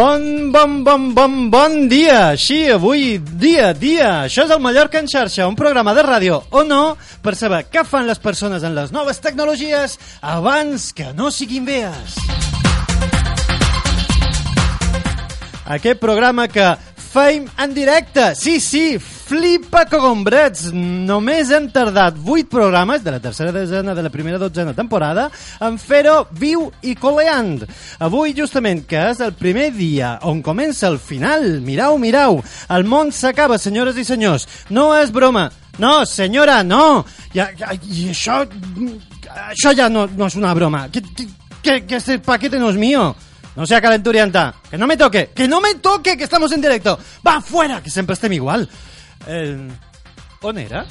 Bon, bon, bon, bon, bon dia! Sí, avui, dia, dia! Això és el Mallorca en xarxa, un programa de ràdio o no, per saber què fan les persones en les noves tecnologies abans que no siguin vees. Aquest programa que feim en directe, sí, sí, flipa cogombrets. Només hem tardat 8 programes de la tercera desena de la primera dotzena temporada en fer-ho viu i coleant. Avui, justament, que és el primer dia on comença el final, mirau, mirau, el món s'acaba, senyores i senyors. No és broma. No, senyora, no. Ja, ja, I això... Això ja no, no és una broma. Que, que, que, que este paquete no es mío. No sea calenturienta. Que no me toque. Que no me toque, que estamos en directo. Va, fuera, que sempre estem igual. Eh, on era?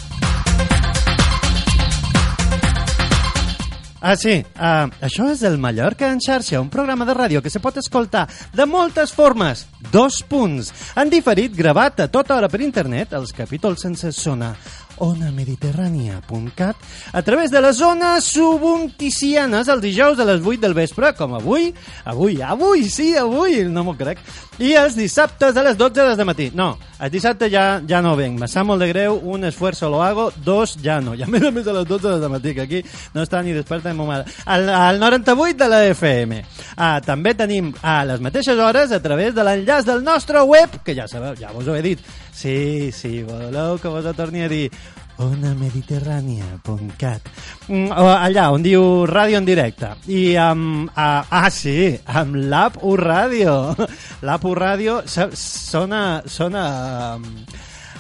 Ah, sí. Uh, això és el Mallorca en xarxa, un programa de ràdio que se pot escoltar de moltes formes. Dos punts. Han diferit, gravat a tota hora per internet, els capítols sense sonar onamediterrània.cat a través de les zones subunticianes els dijous a les 8 del vespre, com avui, avui, avui, sí, avui, no m'ho crec, i els dissabtes a les 12 de matí. No, el dissabte ja, ja no venc, me sap molt de greu, un esfuerzo lo hago, dos ja no, ja a més a més a les 12 de matí, que aquí no està ni desperta ni mare. Al, al 98 de la FM. Ah, també tenim a les mateixes hores a través de l'enllaç del nostre web, que ja sabeu, ja vos ho he dit, Sí, sí, voleu que vos ho torni a dir onamediterrània.cat mm, o allà on diu ràdio en directe. I amb, ah, ah sí amb l'app U Ràdio. L'app U Ràdio so- sona sona um,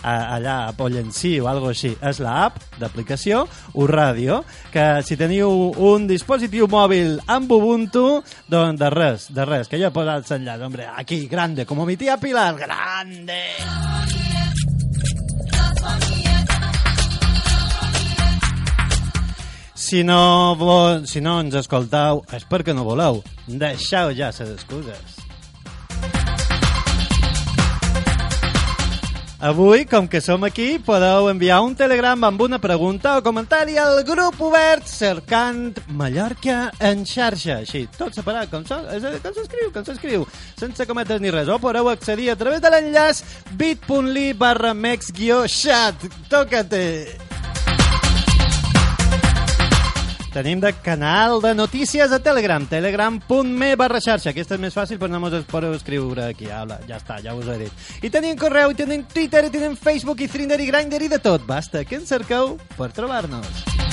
allà a Pollencí o algo així. És l'app d'aplicació U Ràdio que si teniu un dispositiu mòbil amb Ubuntu doncs de res, de res que jo he posat l'enllaç, hombre, aquí, grande, como mi tía Pilar, grande Si no, vo- si no ens escoltau és perquè no voleu. Deixeu ja les excuses. Avui, com que som aquí, podeu enviar un telegram amb una pregunta o comentari al grup obert cercant Mallorca en xarxa. Així, tot separat, com s'escriu, com s'escriu, sense cometes ni res. O podeu accedir a través de l'enllaç bit.ly barra mex guió Tenim de canal de notícies a Telegram, telegram.me barra xarxa. Aquesta és més fàcil, però no mos podeu escriure aquí. Hola, ja està, ja us ho he dit. I tenim correu, i tenim Twitter, i tenim Facebook, i Thrinder, i Grindr, i de tot. Basta, que ens cerqueu per trobar-nos.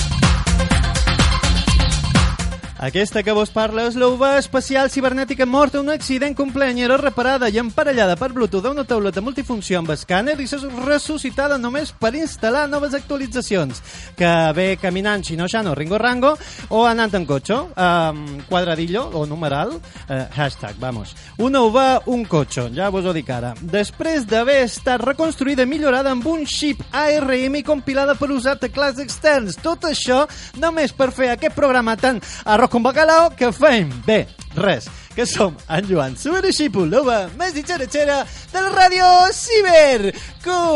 Aquesta que vos parla és l'UV espacial cibernètica morta un accident complenyera reparada i emparellada per Bluetooth a una tauleta multifunció amb escàner i és ressuscitada només per instal·lar noves actualitzacions. Que ve caminant xino-xano ringo-rango o anant en cotxe um, quadradillo o numeral uh, hashtag, vamos. Una UV, un cotxe, ja vos ho dic ara. Després d'haver estat reconstruïda i millorada amb un xip ARM compilada per usar teclats externs. Tot això només per fer aquest programa tan arroz con bacalao que fem bé, res que som en Joan Suberexipo, l'ova més ditxeratxera de la ràdio Ciber. Començam!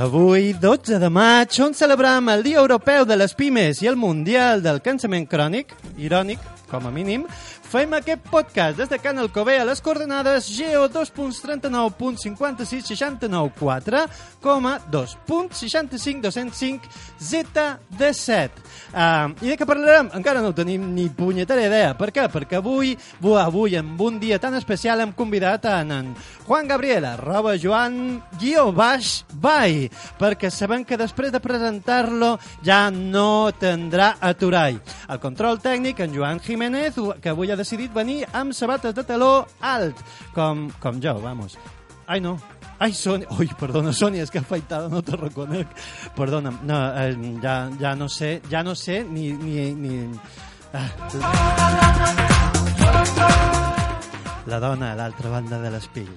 Avui, 12 de maig, on celebrem el Dia Europeu de les Pimes i el Mundial del Cansament Crònic, irònic, com a mínim, fem aquest podcast des de Can Alcobé a les coordenades GO 2.39.5669.4 coma 2.65205 ZD7. Uh, I de què parlarem? Encara no tenim ni punyetera idea. Per què? Perquè avui, avui, en un dia tan especial, hem convidat a en Juan Gabriel, arroba Joan, guió baix, bai, perquè sabem que després de presentar-lo ja no tindrà aturall. El control tècnic, en Joan Jiménez, que avui ha decidit venir amb sabates de taló alt, com, com jo, vamos. Ai, no. Ai, Sònia... Ui, perdona, Sònia, és que afaitada no te reconec. Perdona'm, no, eh, ja, ja no sé, ja no sé ni... ni, ni... Ah. La dona a l'altra banda de l'espill.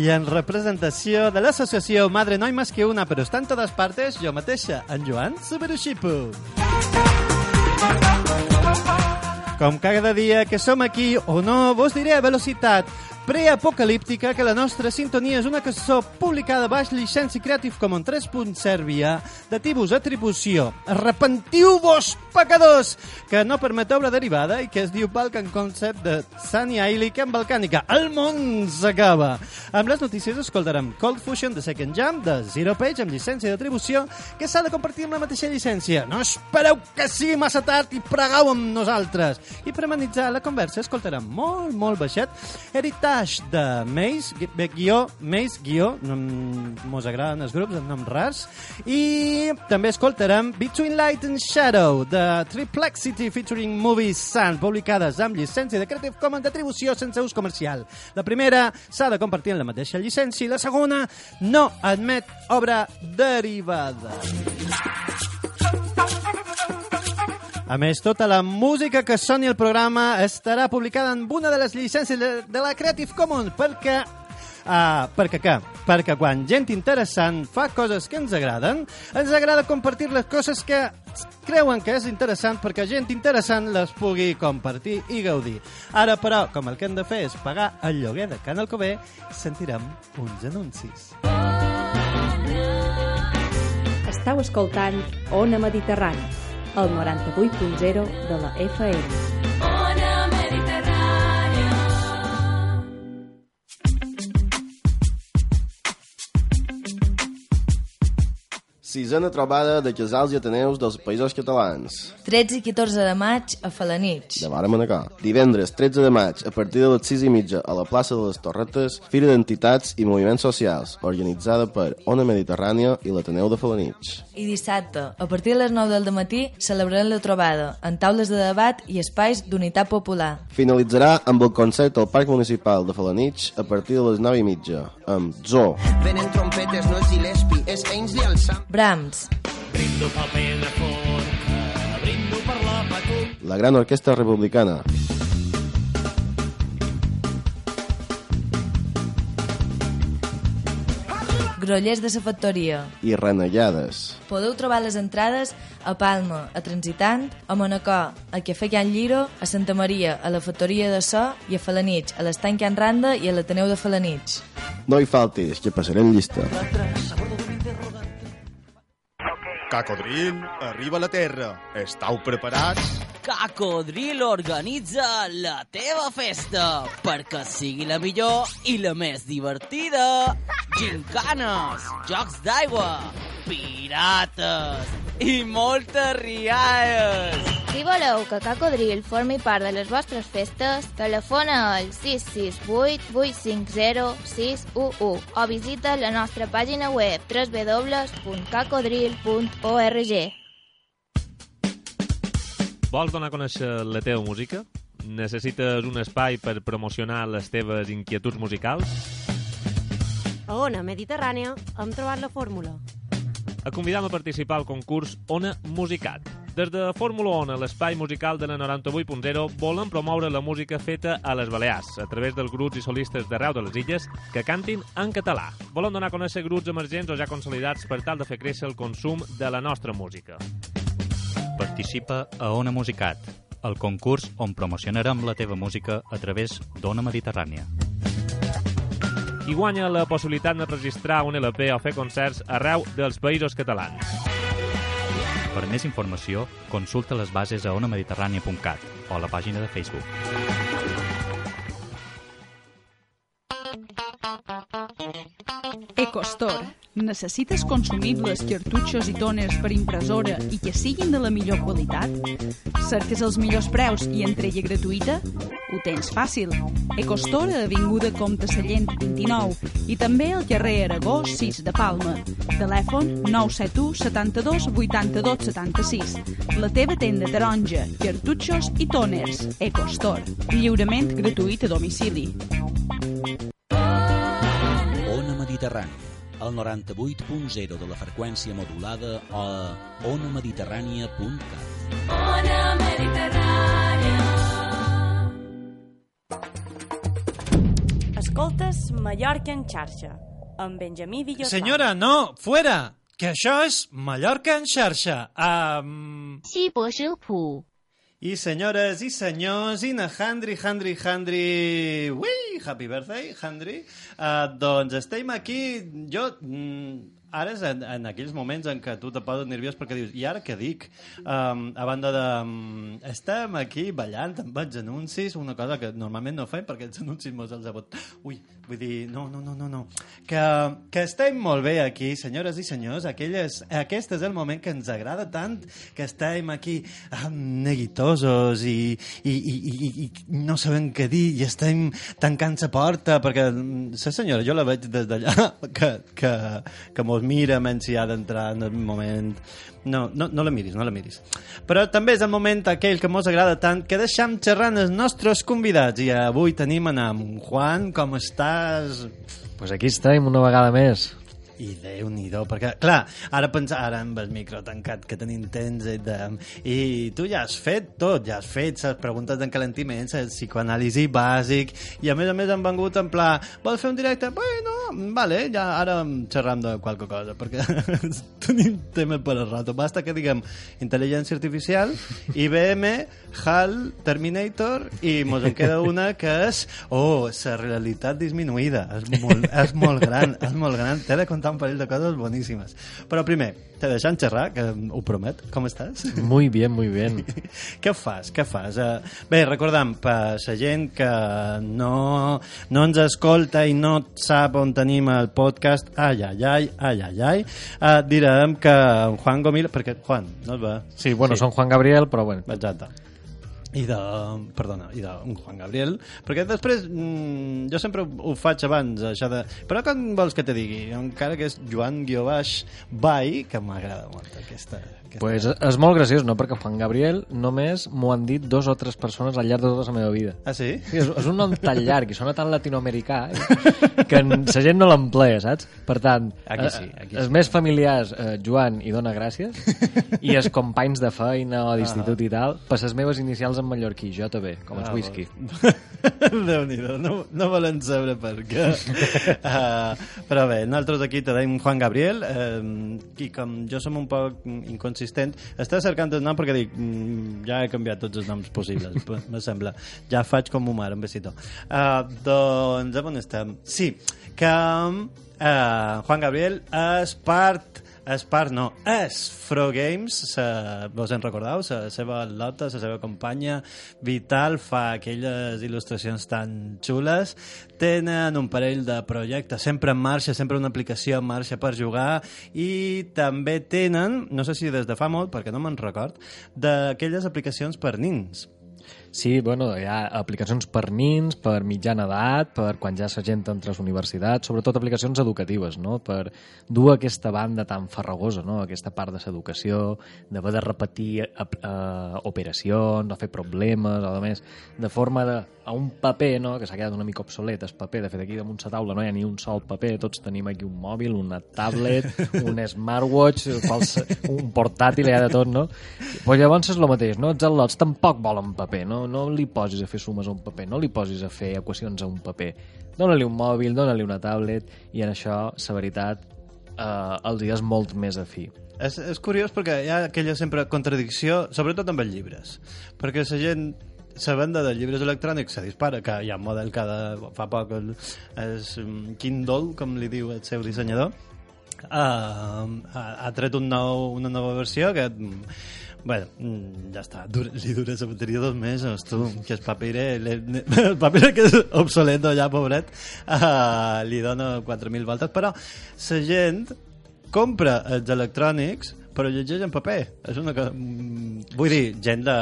I en representació de l'associació Madre No hay más que una, però està en totes partes, jo mateixa, en Joan Suberushipu. Com cada dia que som aquí o no, vos diré a velocitat preapocalíptica que la nostra sintonia és una cançó publicada baix llicència Creative Commons 3.0 Sèrbia de tipus atribució. Arrepentiu-vos, pecadors! Que no permet obra derivada i que es diu Balkan Concept de Sunny Eilic en Balcànica. El món s'acaba! Amb les notícies escoltarem Cold Fusion de Second Jam de Zero Page amb llicència d'atribució que s'ha de compartir amb la mateixa llicència. No espereu que sigui massa tard i pregau amb nosaltres. I per amenitzar la conversa escoltarem molt, molt baixet Heritage de Maze, gui- guió, Maze, guió, mos agraden els grups amb noms rars, i també escoltarem Between Light and Shadow de Triplexity featuring Movie Sun, publicades amb llicència de Creative Commons d'atribució sense ús comercial. La primera s'ha de compartir en la mateixa llicència i la segona no admet obra derivada. A més, tota la música que soni al programa estarà publicada en una de les llicències de, la Creative Commons perquè Uh, perquè què? Perquè quan gent interessant fa coses que ens agraden, ens agrada compartir les coses que creuen que és interessant perquè gent interessant les pugui compartir i gaudir. Ara, però, com el que hem de fer és pagar el lloguer de Can Alcover, sentirem uns anuncis. Estau escoltant Ona Mediterrani, el 98.0 de la FM. Ona Sisena trobada de casals i ateneus dels països catalans. 13 i 14 de maig a Falanich. De Vara Manacor. Divendres 13 de maig, a partir de les 6 i mitja, a la plaça de les Torretes, Fira d'Entitats i Moviments Socials, organitzada per Ona Mediterrània i l'Ateneu de Falanich. I dissabte, a partir de les 9 del matí, celebrarem la trobada, en taules de debat i espais d'unitat popular. Finalitzarà amb el concert al Parc Municipal de Falanich a partir de les 9 i mitja, amb Zo, Venen trompetes, no és Gillespie, és Ainsley al Sam. Brahms, la Gran Orquestra Republicana, Grollers de la Factoria. i Renellades. Podeu trobar les entrades a Palma, a Transitant, a Manacor, a Cafè Can Lliro, a Santa Maria, a la Factoria de So i a Falanich, a l'Estany Can Randa i a l'Ateneu de Falanich. No hi faltis, que passaré en llista. Cacodril, arriba a la Terra. Estau preparats? Cacodril organitza la teva festa perquè sigui la millor i la més divertida. Gincanes, jocs d'aigua, pirates i moltes rialles. Si voleu que Cacodril formi part de les vostres festes, telefona al 668 850 611 o visita la nostra pàgina web www.cacodril.org. Vols donar a conèixer la teva música? Necessites un espai per promocionar les teves inquietuds musicals? A Ona Mediterrània hem trobat la fórmula. Et convidam a participar al concurs Ona Musicat. Des de Fórmula Ona, l'espai musical de la 98.0, volen promoure la música feta a les Balears, a través dels grups i solistes d'arreu de les illes que cantin en català. Volen donar a conèixer grups emergents o ja consolidats per tal de fer créixer el consum de la nostra música. Participa a Ona Musicat, el concurs on promocionarem la teva música a través d'Ona Mediterrània. I guanya la possibilitat de registrar un LP o fer concerts arreu dels països catalans. Per més informació, consulta les bases a onamediterrània.cat o a la pàgina de Facebook. EcoStore. Necessites consumibles, cartutxos i tòners per impressora i que siguin de la millor qualitat? Cerques els millors preus i entrega gratuïta? Ho tens fàcil. Ecostor a Avinguda Comte Sallent 29 i també al carrer Aragó 6 de Palma. Telèfon 971 72 82 76. La teva tenda taronja, cartutxos i tòners. Ecostor. Lliurament gratuït a domicili. Ona Mediterrània, al 98.0 de la freqüència modulada o a onamediterrània.cat. Ona Mediterrània. Escoltes Mallorca en xarxa, amb Benjamí Villotà. Senyora, no! Fuera! Que això és Mallorca en xarxa, amb... Sí, i senyores i senyors, i na Handri, Handri, Handri... Ui, happy birthday, Handri. Uh, eh, doncs estem aquí, jo... Mm, ara és en, en aquells moments en què tu te poses nerviós perquè dius, i ara què dic? Um, a banda de... Um, estem aquí ballant amb els anuncis, una cosa que normalment no fem perquè els anuncis mos els ha bot... Ui, vull dir, no, no, no, no, no. Que, que estem molt bé aquí, senyores i senyors. Aquelles, aquest és el moment que ens agrada tant, que estem aquí um, neguitosos i, i, i, i, i no sabem què dir i estem tancant la porta perquè la senyora, jo la veig des d'allà que, que, que mos mira menys si ha d'entrar en el moment no, no, no la miris, no la miris. Però també és el moment aquell que mos agrada tant que deixam xerrant els nostres convidats i avui tenim en en Juan, com estàs? Pues aquí estem una vegada més. I déu nhi perquè, clar, ara pensa, ara amb el micro tancat que tenim temps i, de, i tu ja has fet tot, ja has fet les preguntes d'encalentiment, el psicoanàlisi bàsic, i a més a més han vengut en pla, vols fer un directe? Bueno, vale, ja ara xerram de qualque cosa, perquè tenim temes per al rato. Basta que diguem intel·ligència artificial, IBM, HAL, Terminator, i mos en queda una que és, oh, la realitat disminuïda, és molt, és molt gran, és molt gran, t'he de contar un parell de coses boníssimes. Però primer, te deixant xerrar, que ho promet, com estàs? Muy bien, muy bien. què fas, què fas? Uh, bé, recordam, per la gent que no, no ens escolta i no sap on tenim el podcast, ai, ai, ai, ai, ai, ai, uh, direm que Juan Gomil, perquè Juan, no es va? Sí, bueno, sí. són Juan Gabriel, però bueno. Exacte i de, perdona, i d'un Juan Gabriel perquè després, mm, jo sempre ho faig abans, això de però com vols que te digui, encara que és Joan Guiobaix Bai, que m'agrada molt aquesta... Pues és molt graciós, no? Perquè Juan Gabriel només m'ho han dit dos o tres persones al llarg de tota la meva vida. Ah, sí? sí és, és un nom tan llarg i sona tan latinoamericà eh? que la gent no l'emplea, saps? Per tant, aquí sí, aquí sí. els més familiars, eh, Joan i dona gràcies, i els companys de feina o d'institut ah. i tal, per les meves inicials en mallorquí, JB, com els ah, whisky. Déu-n'hi-do, no, no volen saber per què. uh, però bé, nosaltres aquí tenim Juan Gabriel, uh, i com jo som un poc inconsistent, està cercant el nom perquè dic, mm, ja he canviat tots els noms possibles, me sembla. Ja faig com Omar, un besito. Uh, doncs, on estem? Sí, que uh, Juan Gabriel és part és part, no, és Fro Games, sa, vos en recordeu? La seva lota, la seva companya Vital fa aquelles il·lustracions tan xules. Tenen un parell de projectes sempre en marxa, sempre una aplicació en marxa per jugar i també tenen, no sé si des de fa molt, perquè no me'n record, d'aquelles aplicacions per nins Sí, bueno, hi ha aplicacions per nins, per mitjana edat, per quan ja la gent entra a les universitats, sobretot aplicacions educatives, no? per dur aquesta banda tan farragosa, no? aquesta part de l'educació, d'haver de repetir uh, operacions, no fer problemes, a més, de forma de, a un paper, no? que s'ha quedat una mica obsolet, el paper, de fet aquí damunt la taula no hi ha ni un sol paper, tots tenim aquí un mòbil, una tablet, un smartwatch, un portàtil, hi ha de tot, no? Pues llavors és el mateix, no? Els al·lots tampoc volen paper, no? No li posis a fer sumes a un paper, no li posis a fer equacions a un paper. Dóna-li un mòbil, dóna-li una tablet, i en això, la veritat, eh, els hi és molt més afí. És, és curiós perquè hi ha aquella sempre contradicció, sobretot amb els llibres, perquè la gent la venda de llibres electrònics se dispara, que hi ha un model cada... fa poc el, és Kindle, com li diu el seu dissenyador, uh, ha, ha tret un nou, una nova versió que Bueno, mm, ja està, Dura, li dura la bateria dos mesos, tu, que el paper, el paper que és obsolet ja, pobret, uh, li dona 4.000 voltes, però la gent compra els electrònics però llegeix en paper. És una cosa... Mm, Vull dir, gent de,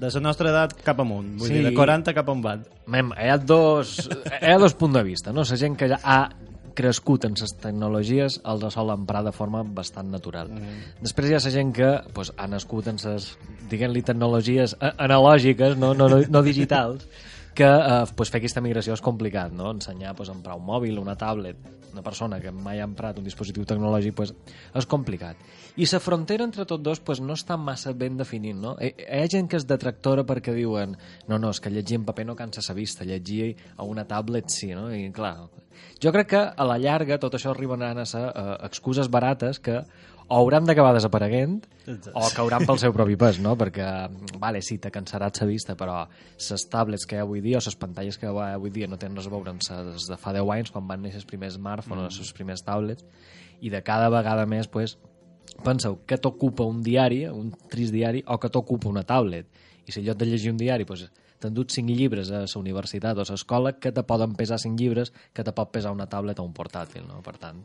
de la nostra edat cap amunt. Vull Sí. dir, de 40 cap amunt. Mem, hi ha dos, hi ha dos punts de vista, no? La gent que ja ha crescut en les tecnologies els sol emprar de forma bastant natural. Mm. Després hi ha la gent que pues, ha nascut en les, diguem-li, tecnologies analògiques, no, no, no, no digitals, que eh, pues, fer aquesta migració és complicat, no? Ensenyar pues, a emprar un mòbil, una tablet, una persona que mai ha emprat un dispositiu tecnològic pues, és complicat. I la frontera entre tots dos pues, no està massa ben definit, no? Hi, hi ha gent que és detractora perquè diuen no, no, és que llegir en paper no cansa sa vista, llegir a una tablet sí, no? I clar, jo crec que a la llarga tot això arribaran a ser uh, excuses barates que o hauran d'acabar desapareguent o cauran pel seu propi pes, no? Perquè, vale, sí, te cansarà sa vista, però les tablets que hi ha avui dia o les pantalles que hi ha avui dia no tenen res a veure amb les de fa 10 anys, quan van néixer els primers smartphones Mm. o les primers tablets, i de cada vegada més, pues, penseu, que t'ocupa un diari, un trist diari, o que t'ocupa una tablet. I si en lloc de llegir un diari, pues, t'han dut 5 llibres a la universitat o a l'escola, que te poden pesar 5 llibres, que te pot pesar una tablet o un portàtil, no? Per tant,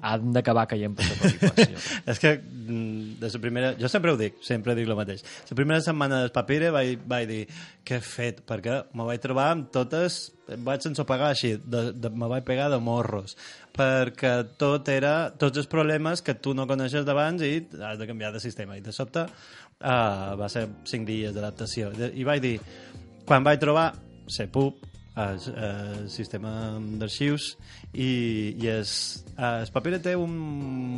han d'acabar caient per la propi pas, jo. És que mm, de la primera... Jo sempre ho dic, sempre dic el mateix. La primera setmana del papire vaig, vaig dir què he fet, perquè me vaig trobar amb totes... Vaig sense pagar així, de, de, me vaig pegar de morros, perquè tot era... Tots els problemes que tu no coneixes d'abans i has de canviar de sistema. I de sobte uh, va ser 5 dies d'adaptació. I vaig dir, quan vaig trobar CPUB, el, el sistema d'arxius i, i es, el paper té un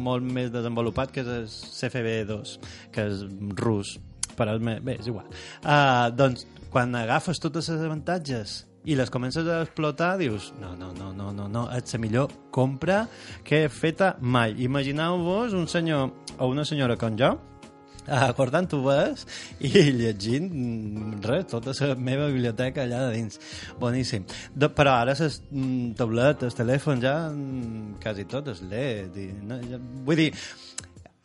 molt més desenvolupat que és el CFB2 que és rus però és bé, és igual uh, doncs quan agafes totes les avantatges i les comences a explotar, dius, no, no, no, no, no, no, és la millor compra que he feta mai. Imagineu-vos un senyor o una senyora com jo, cortant ves i llegint mm, res, tota la meva biblioteca allà de dins. Boníssim. De, però ara les mm, tabletes, telèfons, ja mm, quasi tot és LED. I, no, ja, vull dir,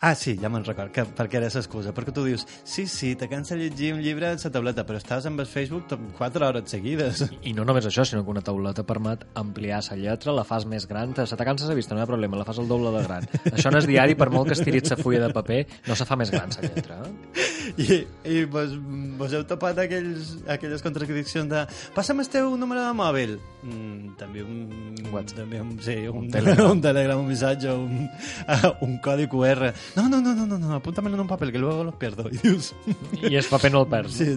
Ah, sí, ja me'n record, que, perquè era l'excusa. Perquè tu dius, sí, sí, te cansa llegir un llibre a la tauleta, però estàs amb el Facebook tot 4 hores seguides. I no només això, sinó que una tauleta permet ampliar la lletra, la fas més gran, te- se te cansa la vista, no hi ha problema, la fas el doble de gran. Això no és diari, per molt que estiris la fulla de paper, no se fa més gran la lletra. Eh? I, i vos, vos heu topat aquells, aquelles contradiccions de passa'm el teu número de mòbil mm, també un, també un, sí, un, Un telegram. un telegram, un missatge un, uh, un codi QR no, no, no, no, no, no apúntamelo en un papel que luego lo pierdo i dius I el paper no el perds. sí.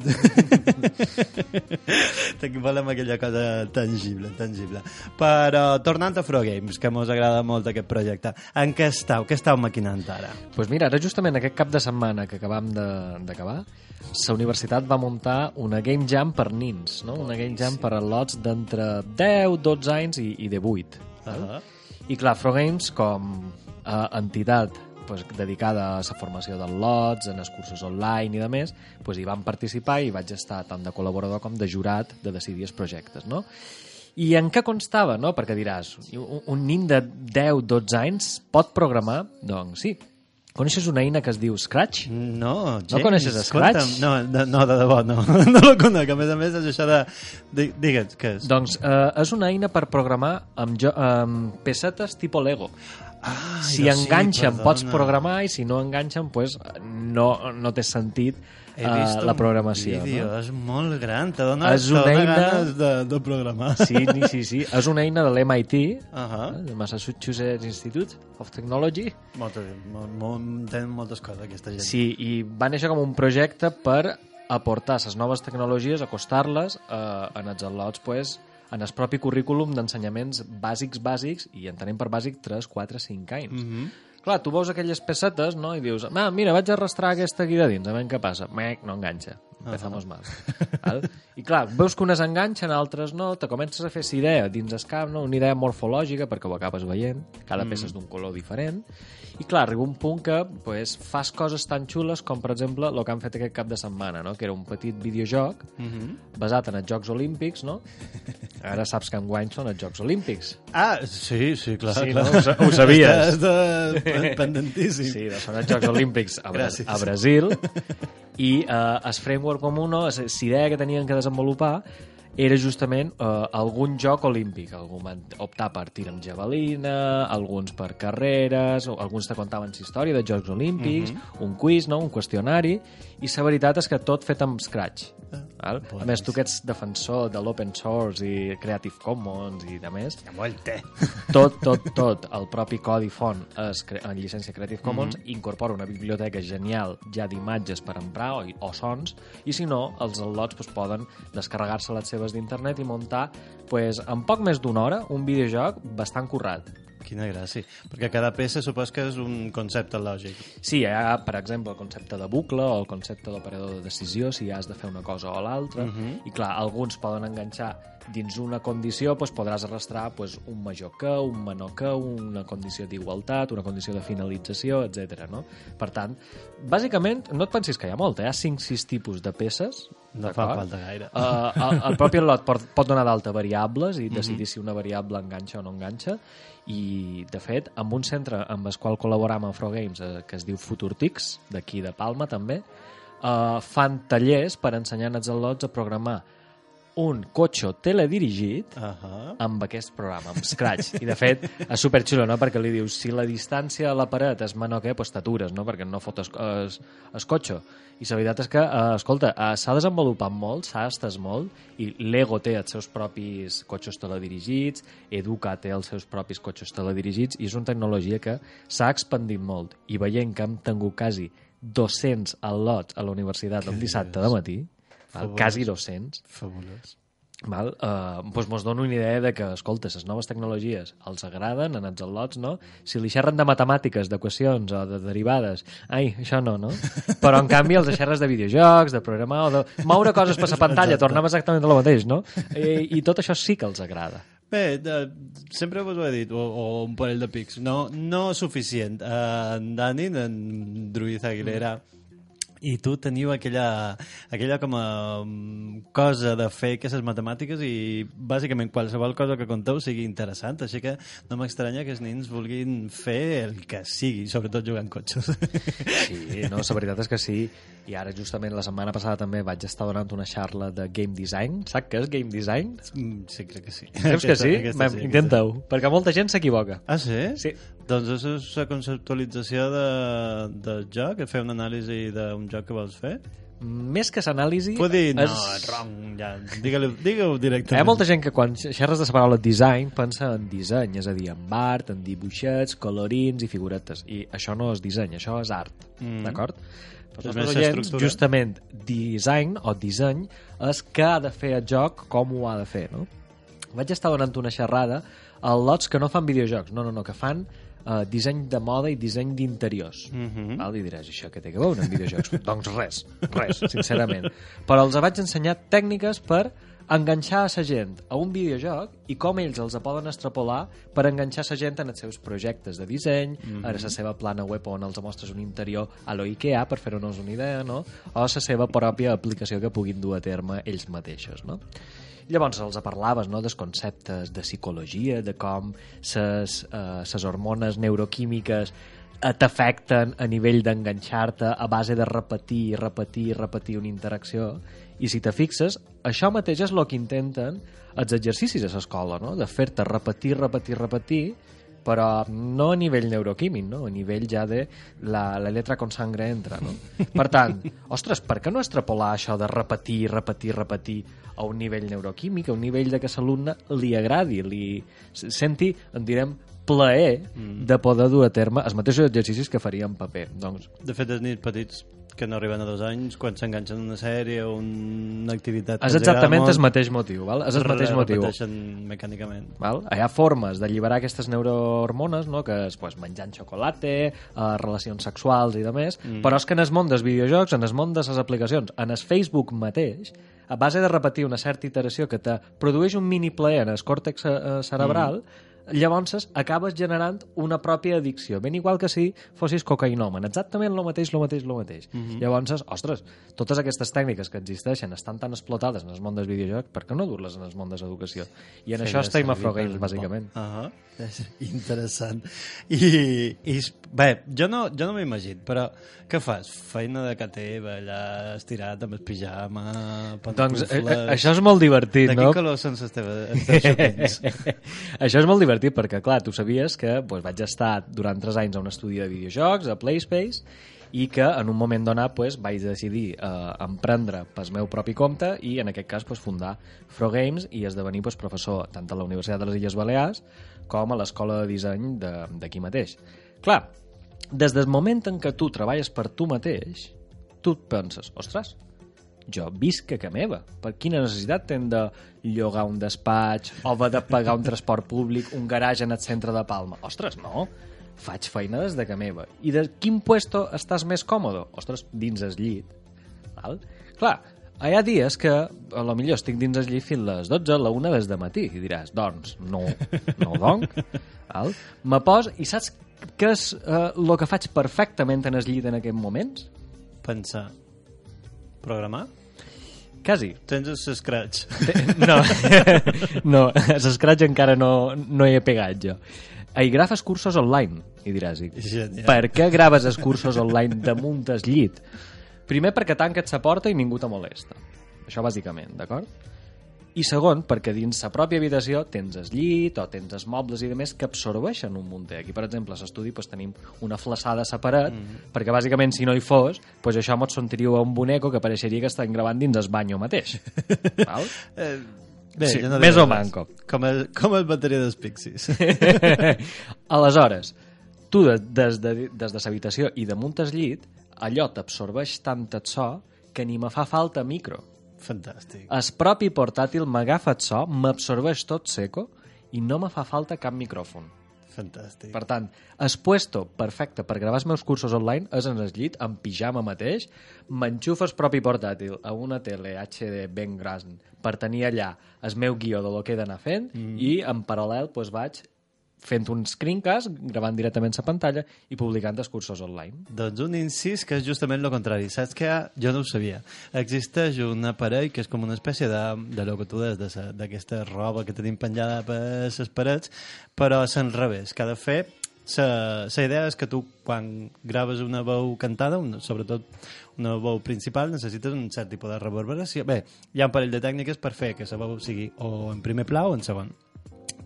T'equipolem volem aquella cosa tangible, tangible. Però tornant a Fro Games, que mos agrada molt aquest projecte, en què estàu? Què estàu maquinant ara? pues mira, ara justament aquest cap de setmana que acabam de- d'acabar, la universitat va muntar una Game Jam per nins, no? una Game Jam per a lots d'entre 10, 12 anys i, i de 8. Ahà. I clar, Fro Games, com a entitat pues, dedicada a la formació dels lots, en els cursos online i de més, pues, hi van participar i vaig estar tant de col·laborador com de jurat de decidir els projectes, no? I en què constava, no? Perquè diràs, un, un nin de 10-12 anys pot programar? Doncs sí. Coneixes una eina que es diu Scratch? No, No coneixes Scratch? Escolta'm, no, de, no, de debò, no. no lo conec. A més a més, és això de... di- Digue'ns, què és? Doncs eh, és una eina per programar amb, jo, amb pesetes tipo Lego. Ah, si jo sí, enganxen, pots programar, i si no enganxen, pues, no, no té sentit He eh, vist la un programació. vídeo, no? és molt gran, te dona, És una dona eina- ganes de, de programar. Sí, sí, sí. És una eina de l'MIT, Uh -huh. de Massachusetts Institute of Technology. Molta, molt, molt, tenen moltes coses, aquesta gent. Sí, i va néixer com un projecte per aportar les noves tecnologies, acostar-les eh, en els al·lots, pues, en el propi currículum d'ensenyaments bàsics, bàsics, i entenem per bàsic 3, 4, 5 anys. Mhm. Clar, tu veus aquelles pesetes, no?, i dius, ah, mira, vaig arrastrar aquesta aquí de dins, a veure què passa. Mec, no enganxa. Empezamos mal. Val? I clar, veus que unes enganxen, altres no, te comences a fer la idea dins el cap, no? una idea morfològica, perquè ho acabes veient, cada Mm. peça és d'un color diferent, i clar, arriba un punt que pues, fas coses tan xules com, per exemple, el que han fet aquest cap de setmana, no? que era un petit videojoc Mhm. basat en els Jocs Olímpics, no? Ara saps que enguany són els Jocs Olímpics. Ah, sí, sí, clar. Sí, clar. no? Ho, sa- ho sabies. Estàs de- pendentíssim. Sí, de són els Jocs Olímpics a, Gràcies. a Brasil i eh, el framework com uno, la idea que tenien que desenvolupar era justament eh, algun joc olímpic. Algú van optar per tir amb javelina, alguns per carreres, alguns te contaven la història de Jocs Olímpics, Mhm. un quiz, no? un qüestionari, i la veritat és que tot fet amb Scratch. Ah, Val? A més, tu que ets defensor de l'open source i Creative Commons i de més, tot, tot, tot, el propi codi font és cre- en llicència Creative Commons, Mhm. incorpora una biblioteca genial ja d'imatges per emprar o, o sons, i si no, els al·lots pues, poden descarregar-se les seves d'internet i muntar pues, en poc més d'una hora un videojoc bastant currat. Quina gràcia. Perquè cada peça supos que és un concepte lògic. Sí, hi ha, per exemple, el concepte de bucle o el concepte d'operador de decisió, si has de fer una cosa o l'altra, Mhm. i clar, alguns poden enganxar dins una condició, doncs podràs arrastrar doncs, un major que, un menor que, una condició d'igualtat, una condició de finalització, etc. No? Per tant, bàsicament, no et pensis que hi ha molt, eh? hi ha 5-6 tipus de peces, No fa falta gaire. Uh, el, el propi lot pot, pot donar d'alta variables i Mhm. decidir si una variable enganxa o no enganxa i, de fet, amb un centre amb el qual col·laboram a Afrogames, eh, que es diu Futurtix, d'aquí de Palma també, eh, fan tallers per ensenyar als al·lots a programar un cotxe teledirigit uh -huh. amb aquest programa, amb Scratch. I, de fet, és superxulo, no?, perquè li dius si la distància a la paret és menor que, doncs t'atures, no?, perquè no fotes es, es cotxe. I la veritat és que, eh, escolta, eh, s'ha desenvolupat molt, s'ha estès molt, i Lego té els seus propis cotxes teledirigits, Educa té els seus propis cotxes teledirigits, i és una tecnologia que s'ha expandit molt. I veient que hem tingut quasi 200 al·lots a la universitat un dissabte de matí, val? Fabulós. quasi 200, Fabulós. val? Uh, doncs mos dona una idea de que, escolta, les noves tecnologies els agraden en els al·lots, no? Si li xerren de matemàtiques, d'equacions o de derivades, ai, això no, no? Però, en canvi, els xerres de videojocs, de programar o de moure coses per la pantalla, tornem exactament a lo mateix, no? I, I tot això sí que els agrada. Bé, de, sempre us ho he dit, o, o un parell de pics, no, no suficient. Uh, en Dani, en Druiz Aguilera, i tu teniu aquella, aquella com a mm, cosa de fer aquestes matemàtiques i bàsicament qualsevol cosa que conteu sigui interessant, així que no m'estranya que els nins vulguin fer el que sigui, sobretot jugant cotxes. Sí, no, la veritat és que sí. I ara, justament, la setmana passada també vaig estar donant una xarra de game design. Saps què és game design? Mm, Sí, crec que sí. Creus que sí? Aquesta sí, Intenta-ho, perquè molta gent s'equivoca. Ah, sí? Sí. Doncs això és la conceptualització de, del joc, fer una anàlisi d'un joc que vols fer? Més que l'anàlisi... Puc dir, no, és- wrong, ja, digue-ho digue directament. Hi ha molta gent que quan xerres de la paraula design pensa en disseny, és a dir, en art, en dibuixets, colorins i figuretes. I això no és disseny, això és art, Mm. d'acord? És Els nostres oients, justament, design o disseny és què ha de fer el joc, com ho ha de fer, no? Vaig estar donant una xerrada a lots que no fan videojocs, no, no, no, que fan uh, disseny de moda i disseny d'interiors. Mm. -hmm. Val? I diràs, això que té que veure amb videojocs? doncs res, res, sincerament. Però els vaig ensenyar tècniques per enganxar a la gent a un videojoc i com ells els poden extrapolar per enganxar la gent en els seus projectes de disseny, mm. -hmm. a la seva plana web on els mostres un interior a lo IKEA, per fer-nos una idea, no? o la seva pròpia aplicació que puguin dur a terme ells mateixos. No? Llavors els parlaves no, dels conceptes de psicologia, de com ses, eh, ses hormones neuroquímiques t'afecten a nivell d'enganxar-te a base de repetir, repetir, repetir una interacció. I si te fixes, això mateix és el que intenten els exercicis a l'escola, no? de fer-te repetir, repetir, repetir, però no a nivell neuroquímic, no? a nivell ja de la, la lletra con sangre entra. No? Per tant, ostres, per què no extrapolar això de repetir, repetir, repetir a un nivell neuroquímic, a un nivell de que l'alumne li agradi, li senti, en direm, plaer Mm. de poder dur a terme els mateixos exercicis que faria en paper. Doncs, De fet, els nits petits que no arriben a dos anys, quan s'enganxen una sèrie o una activitat... és exactament el mateix motiu. Val? És el mateix motiu. repeteixen mecànicament. Val? Hi ha formes d'alliberar aquestes neurohormones, no? que és pues, menjant xocolata, eh, relacions sexuals i de més, Mm. mm. però és que en el món dels videojocs, en el món de les aplicacions, en el Facebook mateix, a base de repetir una certa iteració que te produeix un mini plaer en el còrtex eh, cerebral, llavors acabes generant una pròpia addicció, ben igual que si fossis cocaïnomen, exactament el mateix, el mateix, el mateix. Mhm. Llavors, ostres, totes aquestes tècniques que existeixen estan tan explotades en el món dels videojocs, per què no dur-les en el món de l'educació? I en Feina això estem a Frogames, per- bàsicament. Ah és interessant. I, i bé, jo no, jo no m'ho imagino, però què fas? Feina de cateva, allà estirat amb el pijama, Doncs eh, eh, això és molt divertit, de no? quin color són les teves, els això és molt divertit perquè, clar, tu sabies que doncs, vaig estar durant 3 anys a un estudi de videojocs, a PlaySpace, i que en un moment donat pues, vaig decidir eh, emprendre pel meu propi compte i en aquest cas pues, fundar Frogames i esdevenir pues, professor tant a la Universitat de les Illes Balears com a l'Escola de Disseny de- d'aquí mateix. Clar, des del moment en què tu treballes per tu mateix, tu et penses, ostres, jo visc a casa meva. Per quina necessitat tenen de llogar un despatx o haver de pagar un transport públic, un garatge en el centre de Palma? Ostres, no. Faig feina des de casa meva. I de quin puesto estàs més còmode? Ostres, dins el llit. Val? Clar, hi ha dies que a lo millor estic dins el llit fins les 12, la 1 des de matí. I diràs, doncs, no, no donc. Val? Me pos, i saps què és eh, el que faig perfectament en el llit en aquests moments? Pensar. Programar? Quasi. Tens el Scratch. No, no, a Scratch encara no, no hi he pegat jo. Hi grafes cursos online, i diràs, i, Genial. per què graves els cursos online damunt el llit? Primer, perquè tanques la porta i ningú te molesta. Això bàsicament, d'acord? I segon, perquè dins la pròpia habitació tens el llit o tens els mobles i demés que absorbeixen un munter. Aquí, per exemple, a l'estudi pues, tenim una flaçada separat, Mhm. perquè bàsicament si no hi fos, pues, això mos sentiríeu a un boneco que pareixeria que estan gravant dins el banyo mateix. Val? Eh, Bé, sí, no més o manco. Com el, com el bateria dels Pixies. Aleshores, tu de, des de, des de l'habitació i damunt el llit, allò t'absorbeix tant el so que ni me fa falta micro. Fantàstic. El propi portàtil m'agafa el so, m'absorbeix tot seco i no me fa falta cap micròfon. Fantàstic. Per tant, el puesto perfecte per gravar els meus cursos online és en el llit, en pijama mateix, m'enxufo el propi portàtil a una tele HD ben gran per tenir allà el meu guió de lo que he d'anar fent Mm. i en paral·lel doncs, vaig fent un screencast, gravant directament la pantalla i publicant els cursos online. Doncs un incís que és justament el contrari. Saps que jo no ho sabia. Existeix un aparell que és com una espècie de, de lo que tu deies, de sa- d'aquesta roba que tenim penjada per les parets, però és en revés. Que de fer... La idea és que tu, quan graves una veu cantada, una, sobretot una veu principal, necessites un cert tipus de reverberació. Bé, hi ha un parell de tècniques per fer que la veu sigui o en primer pla o en segon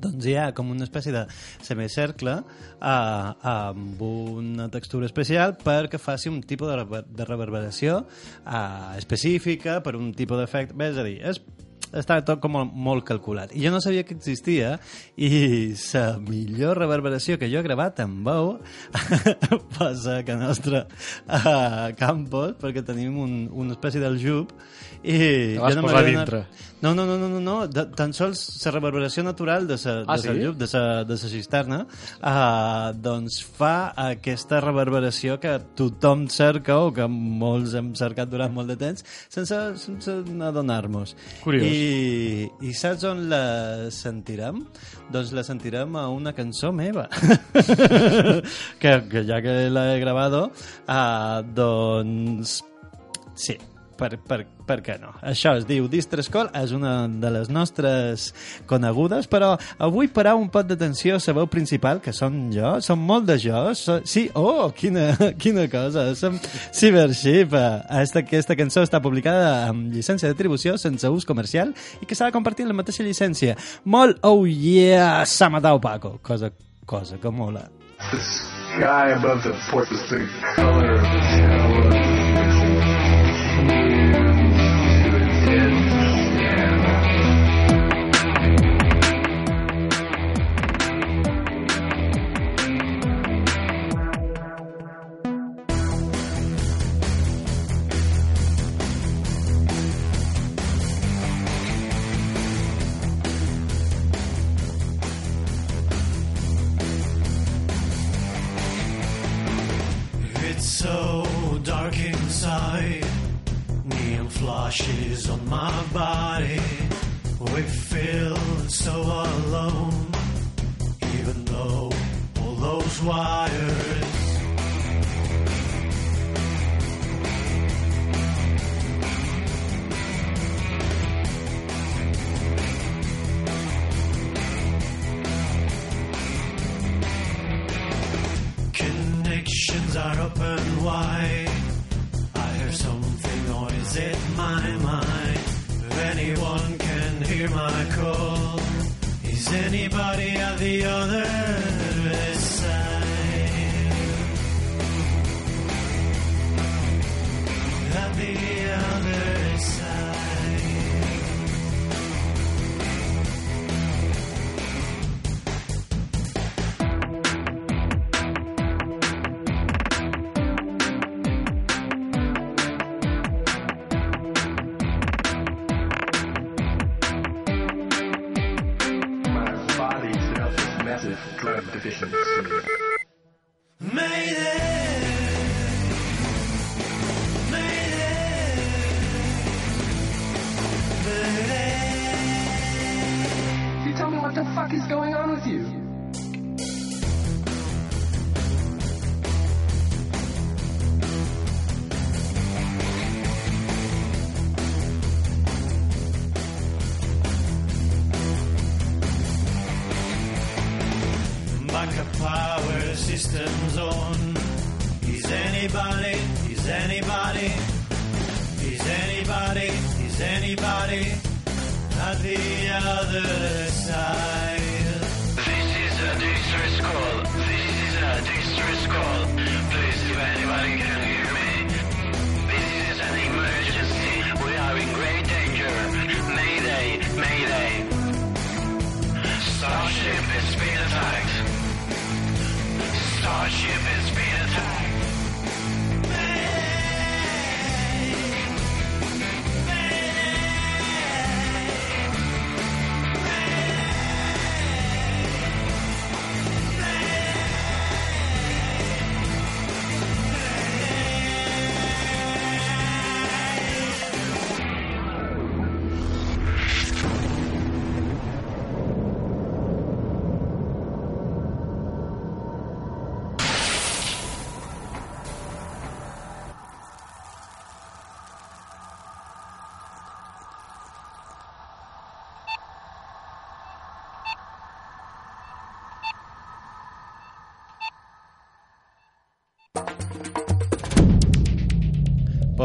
doncs hi ha com una espècie de semicercle eh, amb una textura especial perquè faci un tipus de, rever de reverberació eh, específica per un tipus d'efecte. És a dir, és, està tot com molt, molt calculat. I jo no sabia que existia i la millor reverberació que jo he gravat en veu passa que nostre a campus perquè tenim un, una espècie del jub i Te vas no posar dintre. no, no, no, no, no, no. De, tan sols la reverberació natural de sa, Ah, de sí? llum, de sa, de sa cisterna, uh, doncs fa aquesta reverberació que tothom cerca o que molts hem cercat durant molt de temps sense, sense adonar-nos. Curiós. I, I saps on la sentirem? Doncs la sentirem a una cançó meva. que, que ja que l'he gravado, uh, doncs sí, per, per, per què no? Això es diu Distrescol, és una de les nostres conegudes, però avui parar un pot d'atenció a la veu principal, que som jo, som molt de jo, so, sí, oh, quina, quina cosa, som Cybership. Aquesta, aquesta cançó està publicada amb llicència d'atribució sense ús comercial i que s'ha de compartir la mateixa llicència. Molt, oh yeah, s'ha matat Paco, cosa, cosa que mola. The sky above the port was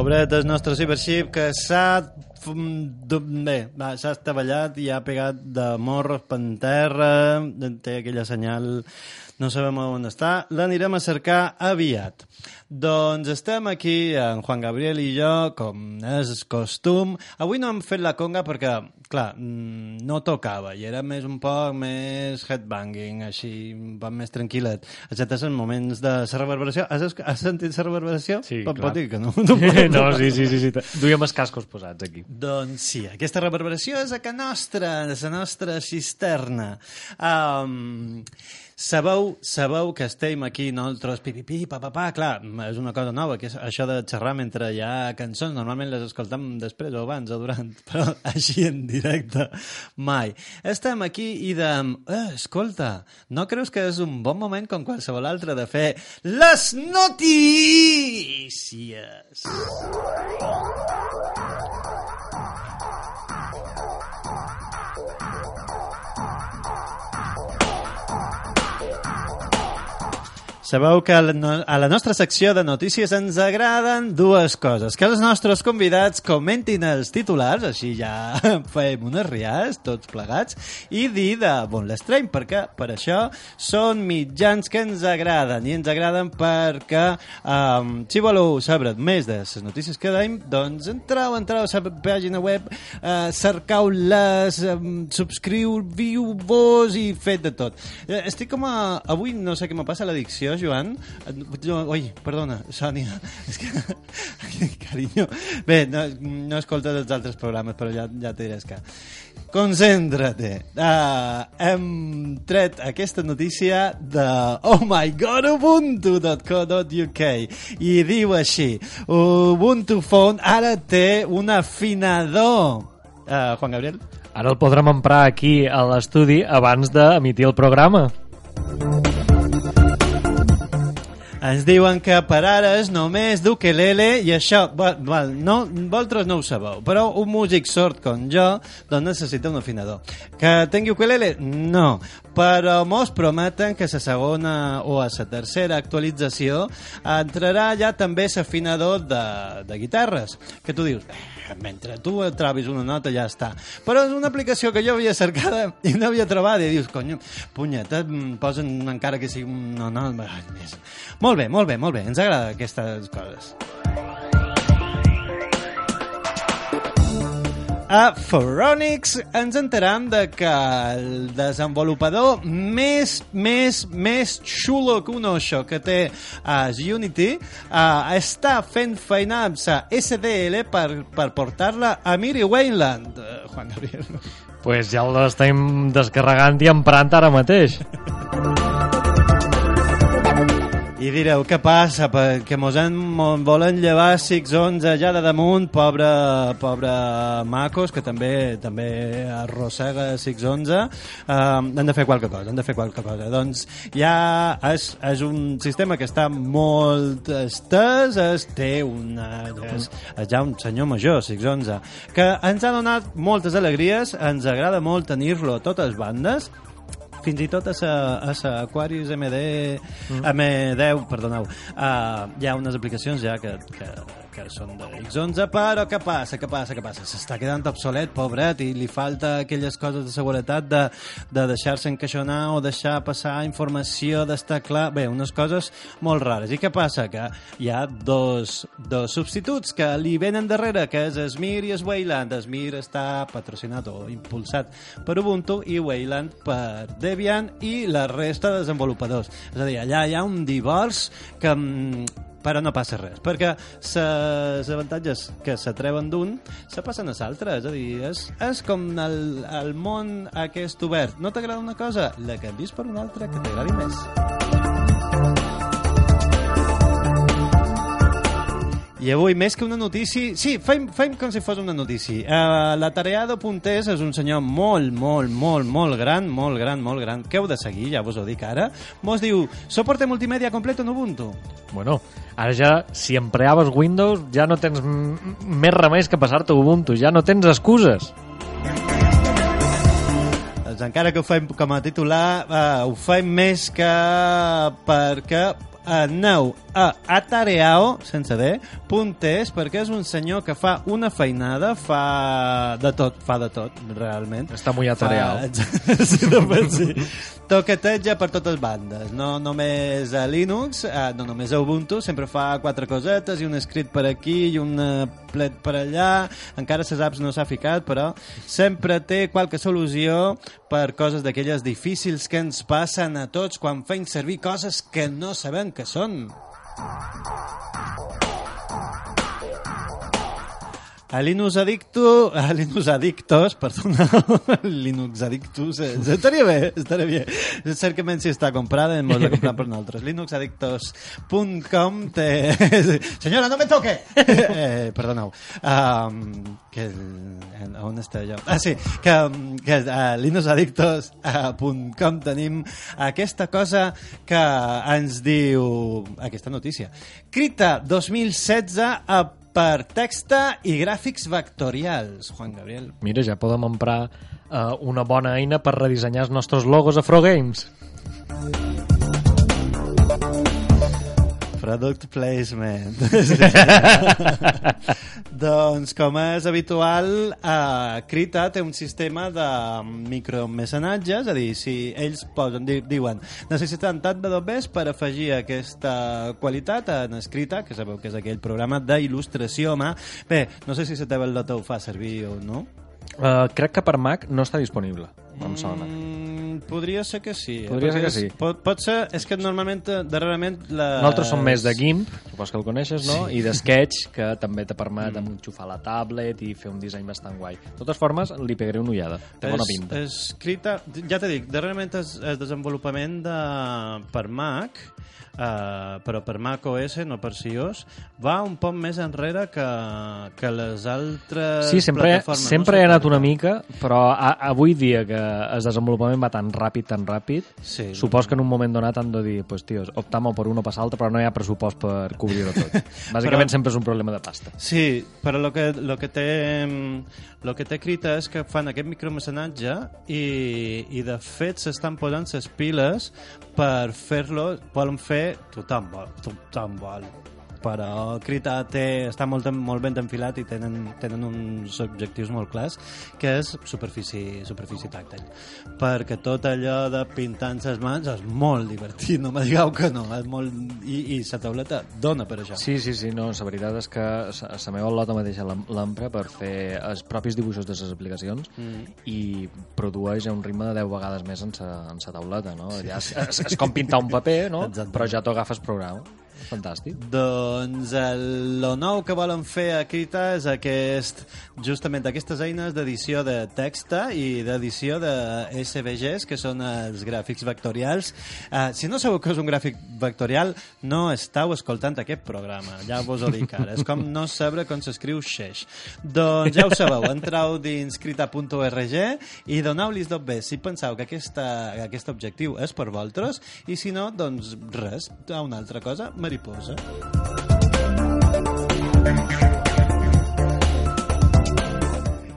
Pobret del nostre Cybership que s'ha du- bé, s'ha estavellat i ha pegat de morros per terra, té aquella senyal, no sabem on està, l'anirem a cercar aviat. Doncs estem aquí, en Juan Gabriel i jo, com és costum. Avui no hem fet la conga perquè, clar, mm, no tocava i era més un poc més headbanging, així, un poc més tranquil·let, excepte en moments de la reverberació. Has, has sentit la reverberació? Sí, pot, clar. pot dir que no. no, sí, sí, sí, sí. Duíem els cascos posats aquí. Doncs sí, aquesta reverberació és a ca nostra, és la nostra cisterna. Um, sabeu, sabeu que estem aquí nosaltres, pi, pi, pi, pa, pa, pa, clar, és una cosa nova, que és això de xerrar mentre hi ha cançons, normalment les escoltem després o abans o durant, però així en directe mai. Estem aquí i de... Eh, escolta, no creus que és un bon moment com qualsevol altre de fer les notícies? Sabeu que a la, nostra secció de notícies ens agraden dues coses. Que els nostres convidats comentin els titulars, així ja fem unes riades, tots plegats, i dir de bon l'estrany, perquè per això són mitjans que ens agraden, i ens agraden perquè um, si voleu saber més de les notícies que deim, doncs entreu, entreu a la pàgina web, uh, cercau-les, um, subscriu-vos i fet de tot. Eh, Estic com a... Avui no sé què me passa Joan. Eh, Jo, oi, perdona, Sònia. És que... Carinyo. Bé, no, no escoltes els altres programes, però ja, ja te diràs que... Concéntrate. Uh, hem tret aquesta notícia de oh my god, ubuntu.co.uk i diu així Ubuntu Phone ara té un afinador. Uh, Juan Gabriel? Ara el podrem emprar aquí a l'estudi abans d'emitir el programa. Ens diuen que per ara és només d'ukelele i això, val, val, no, vosaltres no ho sabeu, però un músic sord com jo doncs necessita un afinador. Que tingui ukelele? No, però mos prometen que la segona o a la tercera actualització entrarà ja també l'afinador de, de guitarres, que tu dius, "Eh, mentre tu et trobis una nota ja està. Però és una aplicació que jo havia cercada i no havia trobat i dius, conyo, punyeta, posen encara que sigui no, no. Molt bé, molt bé, molt bé, ens agrada aquestes coses. A Phoronix ens enteram de que el desenvolupador més, més, més xulo que un oixo que té a Unity uh, està fent feina amb sa SDL per, per portar-la a Miri Wayland. Uh, Juan Gabriel. pues ja l'estem descarregant i emprant ara mateix. I direu, què passa? Perquè mos en volen llevar 611 ja de damunt, pobre, pobre Macos, que també també arrossega 611. Uh, han de fer qualque cosa, han de fer qualque cosa. Doncs ja és, és un sistema que està molt estès, es té una, és, és ja un senyor major, 611, que ens ha donat moltes alegries, ens agrada molt tenir-lo a totes bandes, fins i tot a sa, a sa Aquarius MD, mm. M10, perdoneu, uh, hi ha unes aplicacions ja que, que, que són de X11, però què passa, què passa, què passa? S'està quedant obsolet, pobret, i li falta aquelles coses de seguretat de, de deixar-se encaixonar o deixar passar informació, d'estar clar... Bé, unes coses molt rares. I què passa? Que hi ha dos, dos substituts que li venen darrere, que és Esmir i Wayland. Esmir està patrocinat o impulsat per Ubuntu i Wayland per Debian i la resta de desenvolupadors. És a dir, allà hi ha un divorç que mm, però no passa res, perquè els avantatges que se treuen d'un se passen a l'altre, és a dir, és, és com el, el món aquest obert. No t'agrada una cosa? La canvis per una altra que t'agradi més. I avui, més que una notícia... Sí, fem, fem com si fos una notícia. Uh, la Tareado Puntés és un senyor molt, molt, molt, molt gran, molt gran, molt gran, que heu de seguir, ja vos ho dic ara. Mos diu, soporte multimèdia completo en Ubuntu. Bueno, ara ja, si empleaves Windows, ja no tens més remeis que passar-te a Ubuntu, ja no tens excuses. Doncs encara que ho fem com a titular, uh, ho fem més que perquè aneu a atareao, sense D, puntes, perquè és un senyor que fa una feinada, fa de tot, fa de tot, realment. Està muy atareao. Fa... sí, sí. Toqueteja per totes bandes, no només a Linux, eh, no només a Ubuntu, sempre fa quatre cosetes i un script per aquí i un eh, plet per allà, encara ses apps no s'ha ficat, però sempre té qualque solució per coses d'aquelles difícils que ens passen a tots quan fem servir coses que no sabem que són. あっ! A Linux Adicto, a Linux Adictos, perdona, Linux Adictus, eh, estaria bé, estaria bé. Certament si està comprada, ens la comprem per nosaltres. linuxadictos.com té... Senyora, no me toque! eh, perdoneu. Um, que, eh, on està jo? Ah, sí, que, que a linuxadictos.com tenim aquesta cosa que ens diu aquesta notícia. Crita 2016 a per texta i gràfics vectorials, Juan Gabriel. Mira, ja podem emprar uh, una bona eina per redissenyar els nostres logos a Frogames. Product placement. doncs, com és habitual, eh, Krita té un sistema de micromecenatge, és a dir, si ells posen, di diuen necessiten tant de dobbers per afegir aquesta qualitat en escrita, que sabeu que és aquell programa d'il·lustració a mà. Bé, no sé si la teva ho fa servir o no. Uh, crec que per Mac no està disponible, em sona. Mm, podria ser que sí. eh, Podria ser que sí. Pot, pot ser, és que normalment, eh, darrerament... La... Nosaltres som més de GIMP, supos que el coneixes, no? Sí. I de Sketch, que també te permet mm. enxufar la tablet i fer un disseny bastant guai. De totes formes, li pegaré una ullada. Té bona pinta. Escrita, ja t'he dit, darrerament és, és desenvolupament de, per Mac, uh, però per Mac OS, no per iOS, va un poc més enrere que, que les altres Sí, sempre, plataformes. sempre no he anat una mica, però a, avui dia que el desenvolupament va tan ràpid, tan ràpid, Sí. supos que en un moment donat han de dir, pues, tios, optamos per uno o per l'altre, però no hi ha pressupost per cobrir-ho tot. Bàsicament Però- sempre és un problema de pasta. Sí, però el que, lo que té lo que té Crita és que fan aquest micromecenatge i, i de fet s'estan posant les piles per fer-lo, volen fer tothom vol, tothom vol però Crita té, està molt, molt ben enfilat i tenen, tenen uns objectius molt clars que és superfície, superfície tàctil perquè tot allò de pintar les mans és molt divertit, no me digueu que no és molt... i, i la tauleta dona per això Sí, sí, sí, no, la veritat és que la meva lota mateixa l'em- l'empra per fer els propis dibuixos de les aplicacions Mm. i produeix a un ritme de 10 vegades més en sa, en sa tauleta, no? Ja és, és, és com pintar un paper, no? Però ja t'ho agafes programa. Fantàstic. Doncs el, nou que volen fer a Krita és aquest, justament aquestes eines d'edició de texta i d'edició de SVGs, que són els gràfics vectorials. Uh, si no sabeu què és un gràfic vectorial, no estàu escoltant aquest programa, ja vos ho dic ara. És com no saber com s'escriu xeix. Doncs ja ho sabeu, entreu dins krita.org i doneu-li dos bé si penseu que aquesta, que aquest objectiu és per vosaltres i si no, doncs res, una altra cosa, mariposa.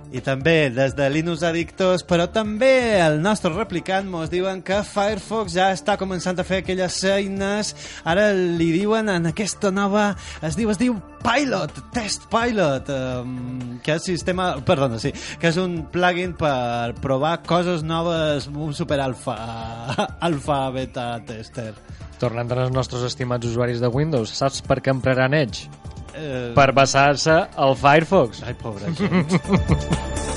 I també des de Linux Addictos, però també el nostre replicant mos diuen que Firefox ja està començant a fer aquelles eines, ara li diuen en aquesta nova, es diu, es diu Pilot, Test Pilot, um, que és sistema, perdona, sí, que és un plugin per provar coses noves, un super alfa, alfa beta tester. Tornant als nostres estimats usuaris de Windows, saps per què empraran Edge? Eh, Per basar-se al Firefox. Ai, pobra.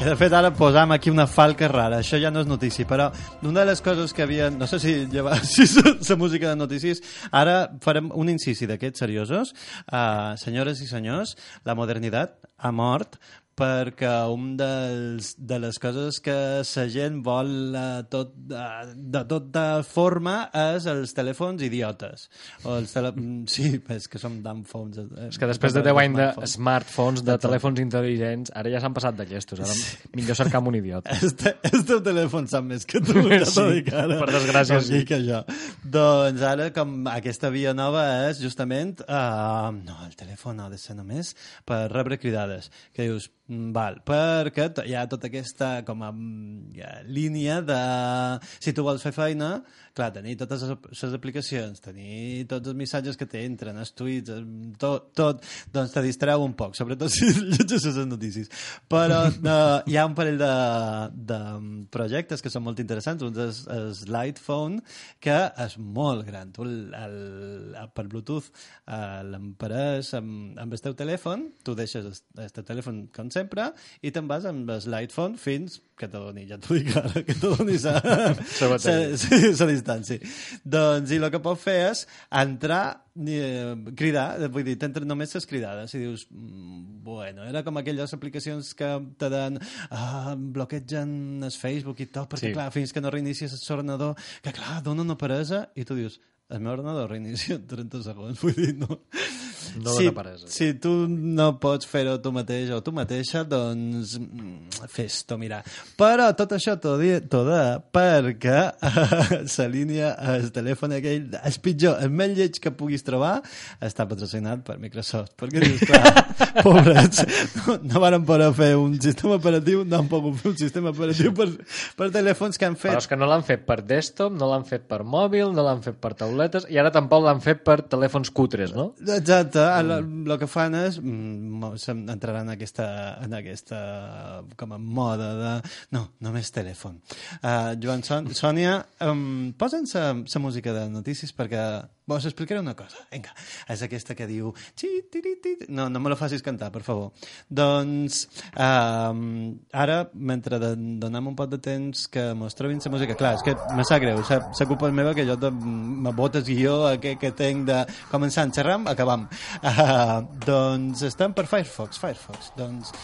I de fet ara posam aquí una falca rara, això ja no és notícia, però una de les coses que havia, no sé si llevar si la música de notícies, ara farem un incisi d'aquests seriosos. Uh, senyores i senyors, la modernitat ha mort perquè un dels, de les coses que la gent vol uh, tot, uh, de tota forma és els telèfons idiotes. O els tele... mm, Sí, és que som tan fons. eh, És que després de 10 anys de smartphones. smartphones, de telèfons intel·ligents, ara ja s'han passat de llestos. Ara millor cercar un idiota. Este, el teu telèfon sap més que tu, ja Sí, dic ara. per desgràcia, Com sí. dic això. Doncs ara, com aquesta via nova és justament... Uh, no, el telèfon ha de ser només per rebre cridades. Que dius, val, perquè hi ha tota aquesta com a mm, ja, línia de... Si tu vols fer feina, clar, tenir totes les, ap- les aplicacions, tenir tots els missatges que t'entren, els tuits, eh, tot, tot, doncs te distreu un poc, sobretot si llegeixes les notícies. Però uh, hi ha un parell de, de projectes que són molt interessants. Un és, és que és molt gran. Tu el, el, per Bluetooth uh, l'emparés amb, amb el teu telèfon, tu deixes el, el teu telèfon com sempre i te'n vas amb el fins doni, ja t'ho dic ara, sa, sa distància. Doncs, i el que pot fer és entrar, eh, cridar, vull dir, t'entren només les cridades i dius, mm, bueno, era com aquelles aplicacions que te dan, ah, bloquegen el Facebook i tot, perquè Sí. clar, fins que no reinicies l'ordenador, que clar, dona una peresa, i tu dius, el meu ordenador reinicia en 30 segons, vull dir, no... No si, si tu no pots fer-ho tu mateix o tu mateixa, doncs mm, fes-t'ho mirar. Però tot això t'ho de perquè eh, la línia, el telèfon aquell, el pitjor, el més lleig que puguis trobar, està patrocinat per Microsoft. Perquè dius, clar, pobrets, no, no van poder fer un sistema operatiu, no han pogut fer un sistema operatiu per, per telèfons que han fet Però és que no l'han fet per desktop, no l'han fet per mòbil, no l'han fet per tauletes, i ara tampoc l'han fet per telèfons cutres, no? Exacte, el, el que fan és mm, entraran en aquesta, en aquesta com a moda de no, només telèfon. Uh, Joan Son, Sònia um, posen la música de notícies perquè vos explicaré una cosa. Vinga, és aquesta que diu no, no me la facis cantar, per favor. Doncs um, ara, mentre donem un pot de temps que mos trobin la música. Clar, és que me sap greu, la culpa meva que jo me botes guió aquest que tinc de començant, xerram, acabam. Uh, doncs estem per Firefox Firefox, doncs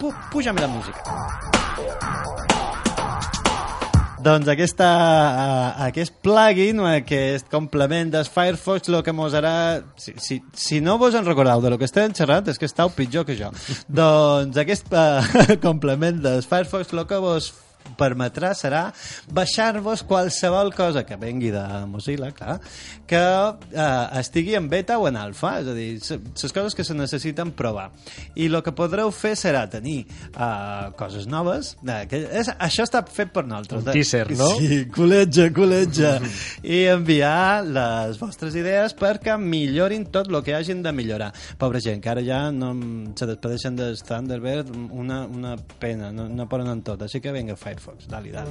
pu puja'm la música Doncs aquesta, uh, aquest plugin, aquest complement del Firefox, el que mos harà... Si, si, si no vos en recordeu de lo que estem xerrant, és que estàu pitjor que jo. doncs aquest uh, complement del Firefox, el que vos permetrà serà baixar-vos qualsevol cosa que vengui de Mozilla, clar, que eh, estigui en beta o en alfa, és a dir, les coses que se necessiten provar. I el que podreu fer serà tenir eh, coses noves, eh, que és, això està fet per nosaltres. Un teaser, no? Sí, coletge, coletge. I enviar les vostres idees perquè millorin tot el que hagin de millorar. Pobra gent, que ara ja no se despedeixen del Thunderbird, una, una pena, no, no poden en tot. Així que vinga, Firefox, dali, dali.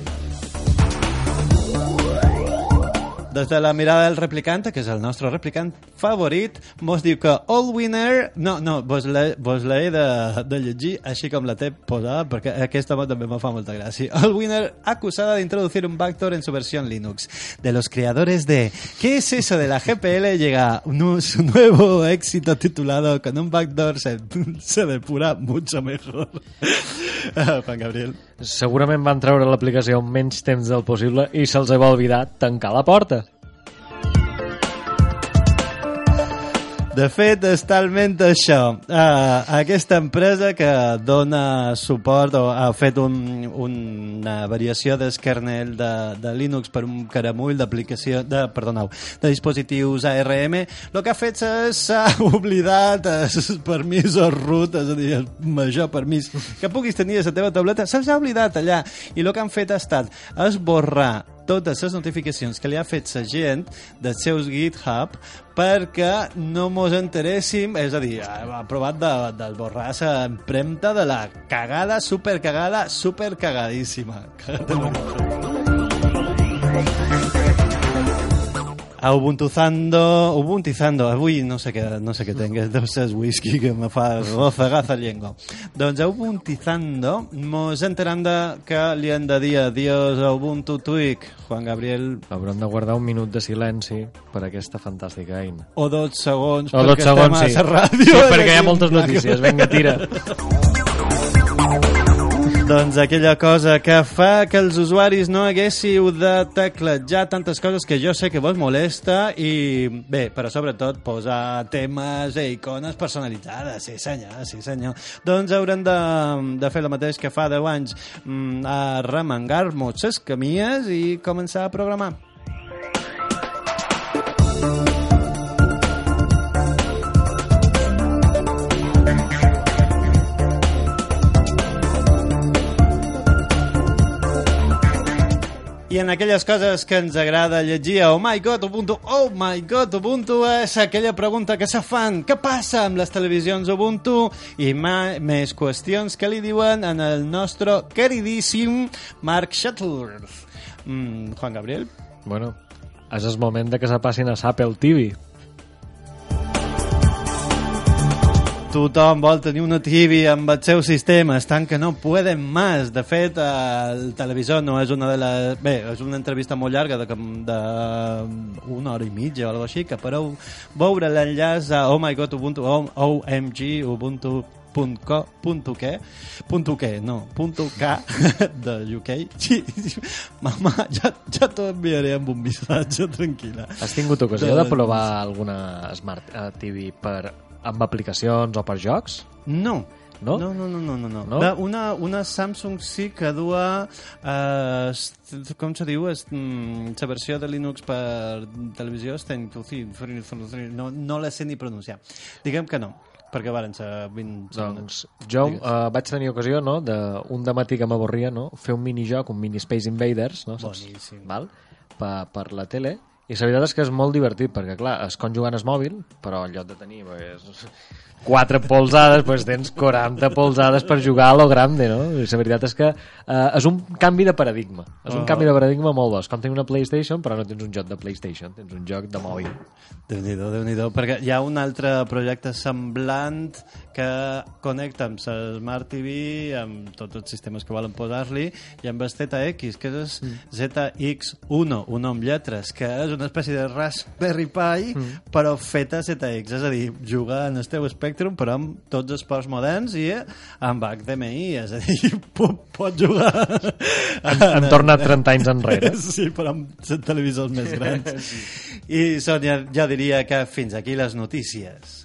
Des de la mirada del replicant, que és el nostre replicant favorit, mos diu que All Winner... No, no, vos l'he vos de, de llegir així com la té posada, perquè aquesta també me fa molta gràcia. All Winner acusada de introducir un backdoor en su versión Linux. De los creadores de ¿Qué es eso de la GPL? Llega un, su nuevo éxito titulado Con un backdoor se, se depura mucho mejor. Ah, Juan Gabriel. Segurament van treure l'aplicació en menys temps del possible i se'ls va oblidar tancar la porta. De fet, és talment això. Uh, aquesta empresa que dona suport o ha fet un, una variació del kernel de, de Linux per un caramull d'aplicació, de, perdoneu, de dispositius ARM, el que ha fet és s'ha oblidat els permisos root, és a dir, el major permís que puguis tenir a la teva tauleta, se'ls ha oblidat allà. I el que han fet ha estat esborrar totes les notificacions que li ha fet la gent dels seus GitHub perquè no mos enteréssim, és a dir, ha provat de, d'esborrar la empremta de la cagada, super cagada, super cagadíssima. A Ubuntuzando, Ubuntizando, avui no sé què, no sé què tenc, deu ser el whisky que me fa rozagar la llengua. Doncs a Ubuntizando mos enteram de que li han de dir adiós a Ubuntu Tweak, Juan Gabriel, Haurem de guardar un minut de silenci per aquesta fantàstica eina. o dos segons, O dos segons, estem sí. a la ràdio. Sí, perquè hi ha moltes notícies. Vinga, tira. Doncs aquella cosa que fa que els usuaris no haguéssiu de teclejar tantes coses que jo sé que vos molesta i bé, però sobretot posar temes i icones personalitzades, sí senyor, sí senyor. Doncs haurem de, de fer el mateix que fa 10 anys, mm, a remengar-nos les camies i començar a programar. I en aquelles coses que ens agrada llegir a Oh my god, Ubuntu, oh my god, Ubuntu és aquella pregunta que se fan, què passa amb les televisions Ubuntu? I ma, més qüestions que li diuen en el nostre queridíssim Mark Shuttleworth. Mm, Juan Gabriel? Bueno, és el moment de que se passin a Apple TV. Tothom vol tenir una TV amb el seu sistema, estan que no poden més. De fet, el televisor no és una de les... Bé, és una entrevista molt llarga de, de una hora i mitja o alguna així, que podeu veure l'enllaç a Oh My God Ubuntu, OMG Ubuntu .co, punto què, punto què, no, punto K de UK. Sí, sí. Mama, ja, ja t'ho enviaré amb un missatge, tranquil·la. Has tingut ocasió de Doncs- provar alguna Smart eh, TV per, amb aplicacions o per jocs? No. No? No, no, no, no, no. no. No? De Una, una Samsung sí que dua, eh, est- com se diu, és, mm, la versió de Linux per televisió, Sten- no, no la sé ni pronunciar. Diguem que no, perquè varen ser 20 Doncs jo uh, vaig tenir ocasió, no?, d'un de matí que m'avorria, no?, fer un minijoc, un mini Space Invaders, no? Saps? Boníssim. Val? Per, per la tele, i la veritat és que és molt divertit, perquè clar, es conjuguen el mòbil, però en lloc de tenir, perquè és, 4 polzades, doncs tens 40 polzades per jugar a lo grande, no? La veritat és que eh, és un canvi de paradigma. És un ah. canvi de paradigma molt bo. És com tenir una PlayStation, però no tens un joc de PlayStation, tens un joc de mòbil. Déu-n'hi-do, déu nhi déu perquè hi ha un altre projecte semblant que connecta amb Smart TV, amb tots els sistemes que volen posar-li, i amb el ZX, que és mm. ZX1, un nom lletres, que és una espècie de Raspberry Pi, mm. però feta ZX, és a dir, jugar en el teu espectre Spectrum, però amb tots els ports moderns i amb HDMI, és a dir, pot, pot jugar... Hem, hem tornat 30 anys enrere. Sí, però amb televisors més grans. I Sònia, ja diria que fins aquí les notícies.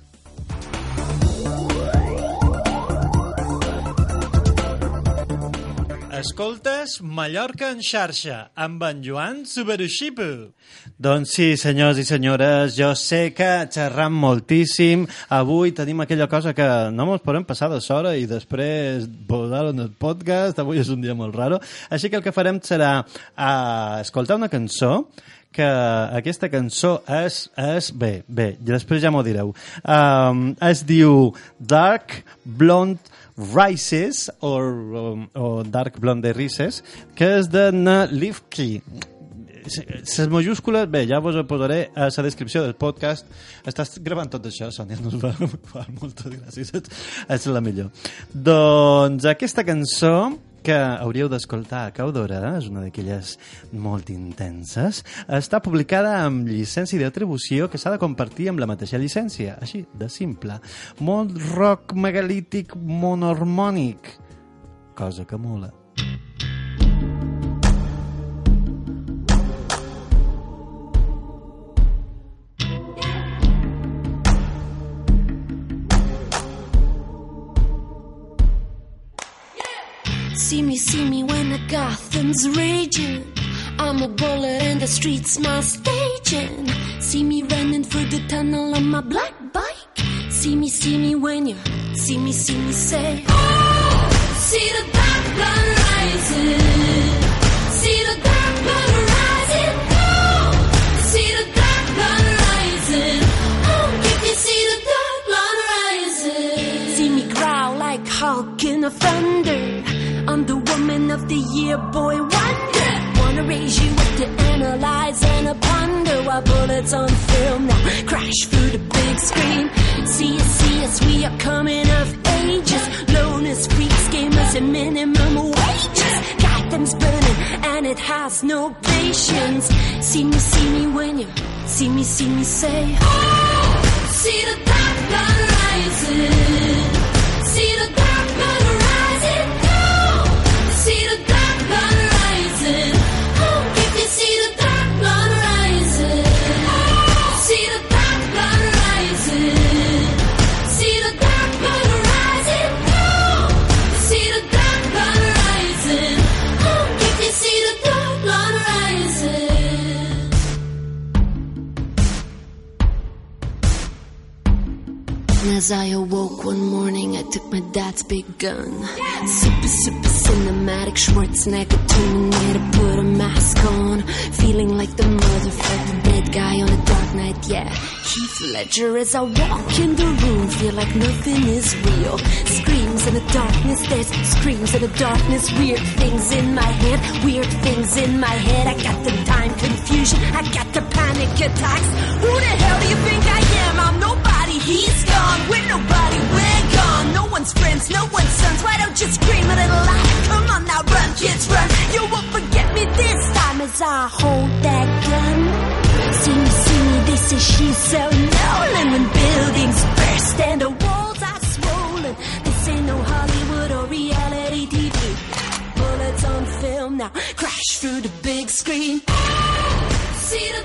Escoltes Mallorca en xarxa amb en Joan Suberushipu. Doncs sí, senyors i senyores, jo sé que xerram moltíssim. Avui tenim aquella cosa que no ens podem passar de sora i després posar en el podcast. Avui és un dia molt raro. Així que el que farem serà uh, escoltar una cançó que aquesta cançó és, és bé, bé, després ja m'ho direu. Um, es diu Dark Blonde Rises, o, o, o Dark Blonde Rises, que és de Nalivki. Les majúscules, bé, ja vos ho posaré a la descripció del podcast. Estàs gravant tot això, Sònia, no va, fa moltes gràcies. És la millor. Doncs aquesta cançó que hauríeu d'escoltar cau d'hora, és una d'aquelles molt intenses, està publicada amb llicència d'atribució que s'ha de compartir amb la mateixa llicència, així, de simple. Molt rock megalític monormònic, cosa que mola. See me, see me when the Gotham's raging. I'm a bullet and the streets my staging. See me running through the tunnel on my black bike. See me, see me when you see me, see me say, Oh, see the dark blood rising. See the dark blood rising. Oh, see the dark blood rising. Oh, you see the dark blood rising. See me growl like Hulk in a thunder. I'm the woman of the year, boy wonder. Wanna raise you up to analyze and a ponder while bullets on film now crash through the big screen. See us, see us, we are coming of ages. Loners, freaks, gamers, and minimum wages. Gotham's burning and it has no patience. See me, see me when you see me, see me say, Oh, see the dark rising. See the as I awoke one morning, I took my dad's big gun. Super, super cinematic Schwarzenegger Terminator, put a mask on. Feeling like the motherfucking bad guy on a dark night, yeah. Heath Ledger as I walk in the room, feel like nothing is real. Screams in the darkness, there's screams in the darkness. Weird things in my head, weird things in my head. I got the time confusion, I got the panic attacks. Who the hell do you think I am? I'm nobody, he's gone. We're nobody, gone. No one's friends, no one's sons. Why don't you scream a little louder? Come on now, run, kids, run. You won't forget me this time as I hold that gun. See me, see me, they say she's so Nolan when buildings burst and the walls are swollen. This ain't no Hollywood or reality TV. Bullets on film now, crash through the big screen. See the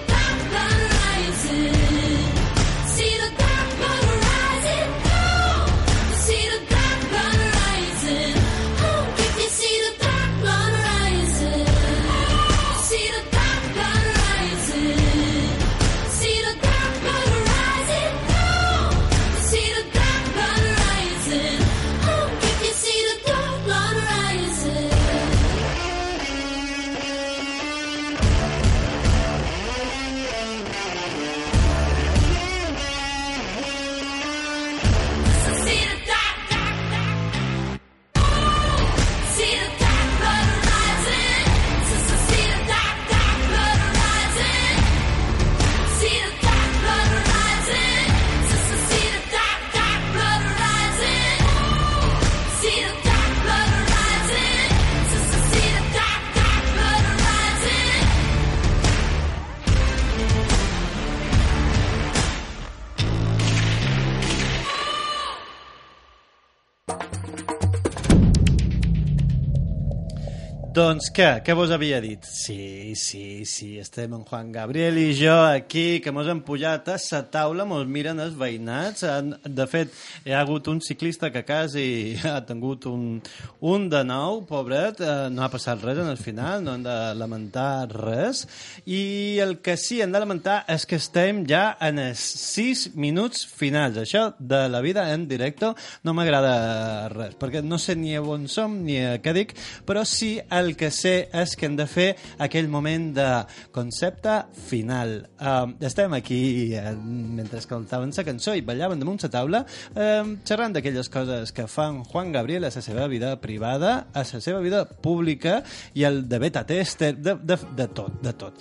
Doncs què? Què vos havia dit? Sí, sí, sí, estem en Juan Gabriel i jo aquí, que mos hem pujat a sa taula, mos miren els veïnats. Han- De fet, hi ha hagut un ciclista que quasi ha tingut un, un de nou, pobret, eh, no ha passat res en el final, no hem de lamentar res. I el que sí hem de lamentar és que estem ja en els 6 minuts finals. Això de la vida en directe no m'agrada res, perquè no sé ni on som ni què dic, però sí el que sé és que hem de fer aquell moment de concepte final. Um, estem aquí eh, mentre escoltaven la cançó i ballaven damunt la taula um, xerrant d'aquelles coses que fan Juan Gabriel a la seva vida privada, a la seva vida pública i el de beta tester, de, de, de tot, de tot.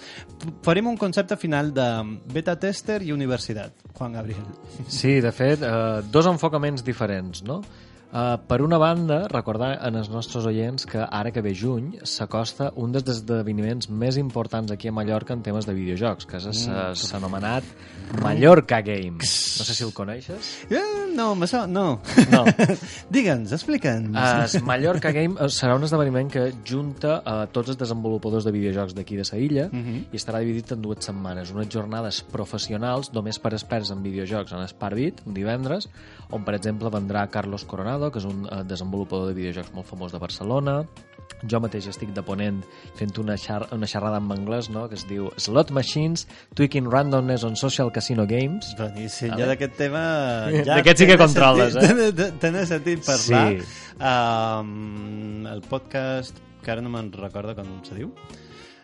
Farem un concepte final de beta tester i universitat, Juan Gabriel. Sí, de fet, eh, dos enfocaments diferents, no? Uh, per una banda, recordar en els nostres oients que ara que ve juny s'acosta un dels esdeveniments més importants aquí a Mallorca en temes de videojocs, que és Mm. s'ha anomenat Mallorca Games. No sé si el coneixes. Eh, no, so, no. No. Digue'ns, explica'ns. El Mallorca Game eh, serà un esdeveniment que junta a tots els desenvolupadors de videojocs d'aquí de sa illa Mhm. i estarà dividit en dues setmanes. Unes jornades professionals només per experts en videojocs en Sparbit, un divendres, on, per exemple, vendrà Carlos Coronado, que és un eh, desenvolupador de videojocs molt famós de Barcelona. Jo mateix estic de ponent fent una, xar una xerrada en anglès no? que es diu Slot Machines, Tweaking Randomness on Social Casino Games. Boníssim, Vale? ja d'aquest tema... D'aquest sí que controles, sentit- eh? Tenen sentit parlar. Sí. Um, el podcast, que ara no me'n recordo com se diu.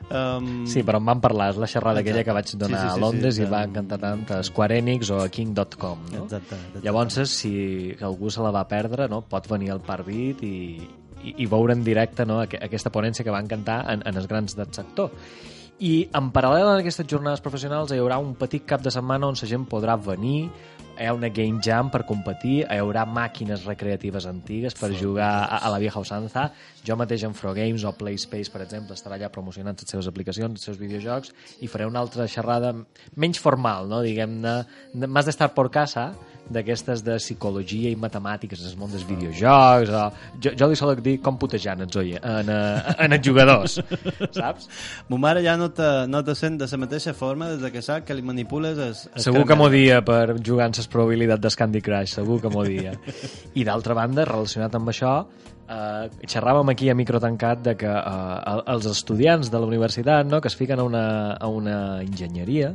Um, Sí, però en van parlar, és la xerrada aquella que vaig donar Sí, sí, sí, a Londres sí, i va encantar tant a Square Enix o a King.com, no? Exacte, exacte. Llavors, si algú se la va perdre, no? pot venir al Parbit i, i, i veure en directe no? Aqu- aquesta ponència que va encantar en, en els grans del sector. I en paral·lel a aquestes jornades professionals hi haurà un petit cap de setmana on la gent podrà venir, hi ha una game jam per competir, hi haurà màquines recreatives antigues per jugar a, a la vieja usanza. Jo mateix en Games o PlaySpace, per exemple, estarà allà promocionant les seves aplicacions, els seus videojocs, i faré una altra xerrada menys formal, no? diguem-ne, més d'estar por casa, d'aquestes de psicologia i matemàtiques en el món dels videojocs, o... jo, jo li soc dir com putejant els, oie, en, eh, en els jugadors, saps? Mo mare ja no te, no te sent de la mateixa forma des de que sap que li manipules es, es Segur que m'ho dia per jugar amb les probabilitats del Candy Crush, segur que m'ho dia. I d'altra banda, relacionat amb això, eh, xerràvem aquí a micro tancat de que eh, els estudiants de la universitat no, que es fiquen a una, a una enginyeria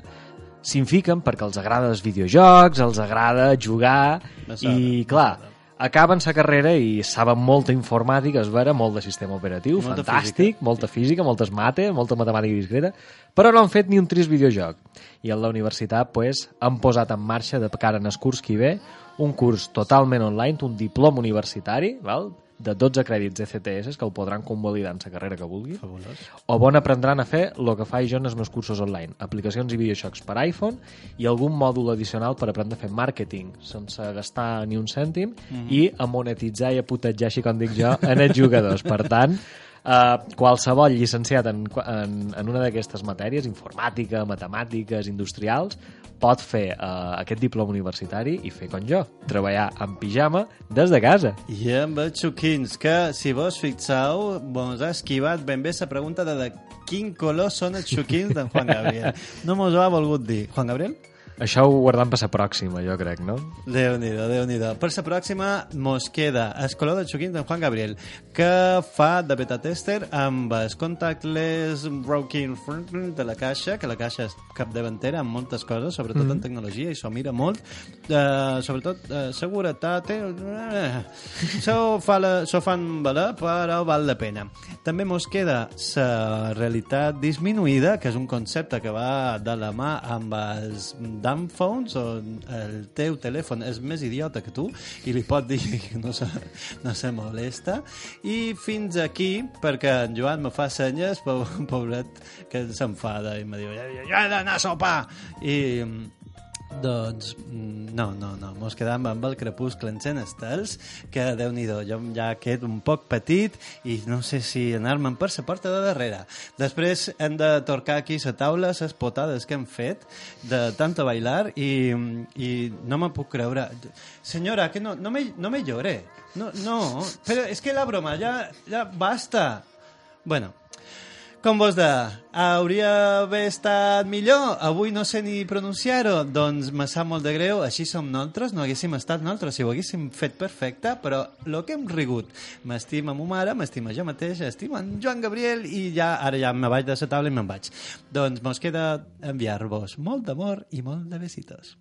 s'hi fiquen perquè els agrada els videojocs, els agrada jugar i, clar, acaben sa carrera i saben molta informàtica, és vera, molt de sistema operatiu, I molta fantàstic, molta física, moltes mate, molta matemàtica discreta, però no han fet ni un trist videojoc. I a la universitat pues, han posat en marxa, de cara en el curs que hi ve, un curs totalment online, un diploma universitari, val? De 12 crèdits ECTS que el podran convalidar en la carrera que vulgui Fabulós. o bon aprendran a fer el que faig jo en els meus cursos online, aplicacions i videojocs per iPhone i algun mòdul addicional per aprendre a fer màrqueting sense gastar ni un cèntim Mhm. i a monetitzar i a putejar, així com dic jo, en els jugadors. Per tant, eh, qualsevol llicenciat en, en, en una d'aquestes matèries, informàtica, matemàtiques, industrials, pot fer eh, aquest diploma universitari i fer com jo, treballar en pijama des de casa. I amb els xuquins, que si vos fixeu, mos ha esquivat ben bé la pregunta de, de quin color són els xuquins d'en Juan Gabriel. No mos ho ha volgut dir. Juan Gabriel? Això ho guardam per la pròxima, jo crec, no? Déu-n'hi-do, déu nhi déu Per la pròxima mos queda el color dels xuquins d'en Juan Gabriel, que fa de beta tester amb el contactless broken de la caixa, que la caixa és capdavantera en moltes coses, sobretot Mhm. en tecnologia, i s'ho mira molt. Uh, sobretot uh, seguretat, eh, s'ho fa la, fan valer, però val la pena. També mos queda la realitat disminuïda, que és un concepte que va de la mà amb els dumb phones, on el teu telèfon és més idiota que tu i li pot dir que no se, no se molesta. I fins aquí, perquè en Joan me fa senyes, po- pobret, que s'enfada i me diu, ja he d'anar a sopar! I doncs, mm, no, no, no, mos quedam amb el crepuscle encén estels, que déu nhi jo ja quedo un poc petit i no sé si anar-me'n per la porta de darrere. Després hem de torcar aquí la taula, les potades que hem fet de tanto bailar i, i no me puc creure. Senyora, que no, no, me, no me llore. No, no, però és que la broma ja, ja basta. Bueno, com vos de... Hauria d'haver estat millor? Avui no sé ni pronunciar-ho. Doncs me sap molt de greu. Així som nosaltres, no haguéssim estat nosaltres si ho haguéssim fet perfecte, però el que hem rigut. M'estima ma mare, m'estima jo mateix, estima en Joan Gabriel i ja, ara ja me vaig de la taula i me'n vaig. Doncs mos queda enviar-vos molt d'amor i molt de besitos.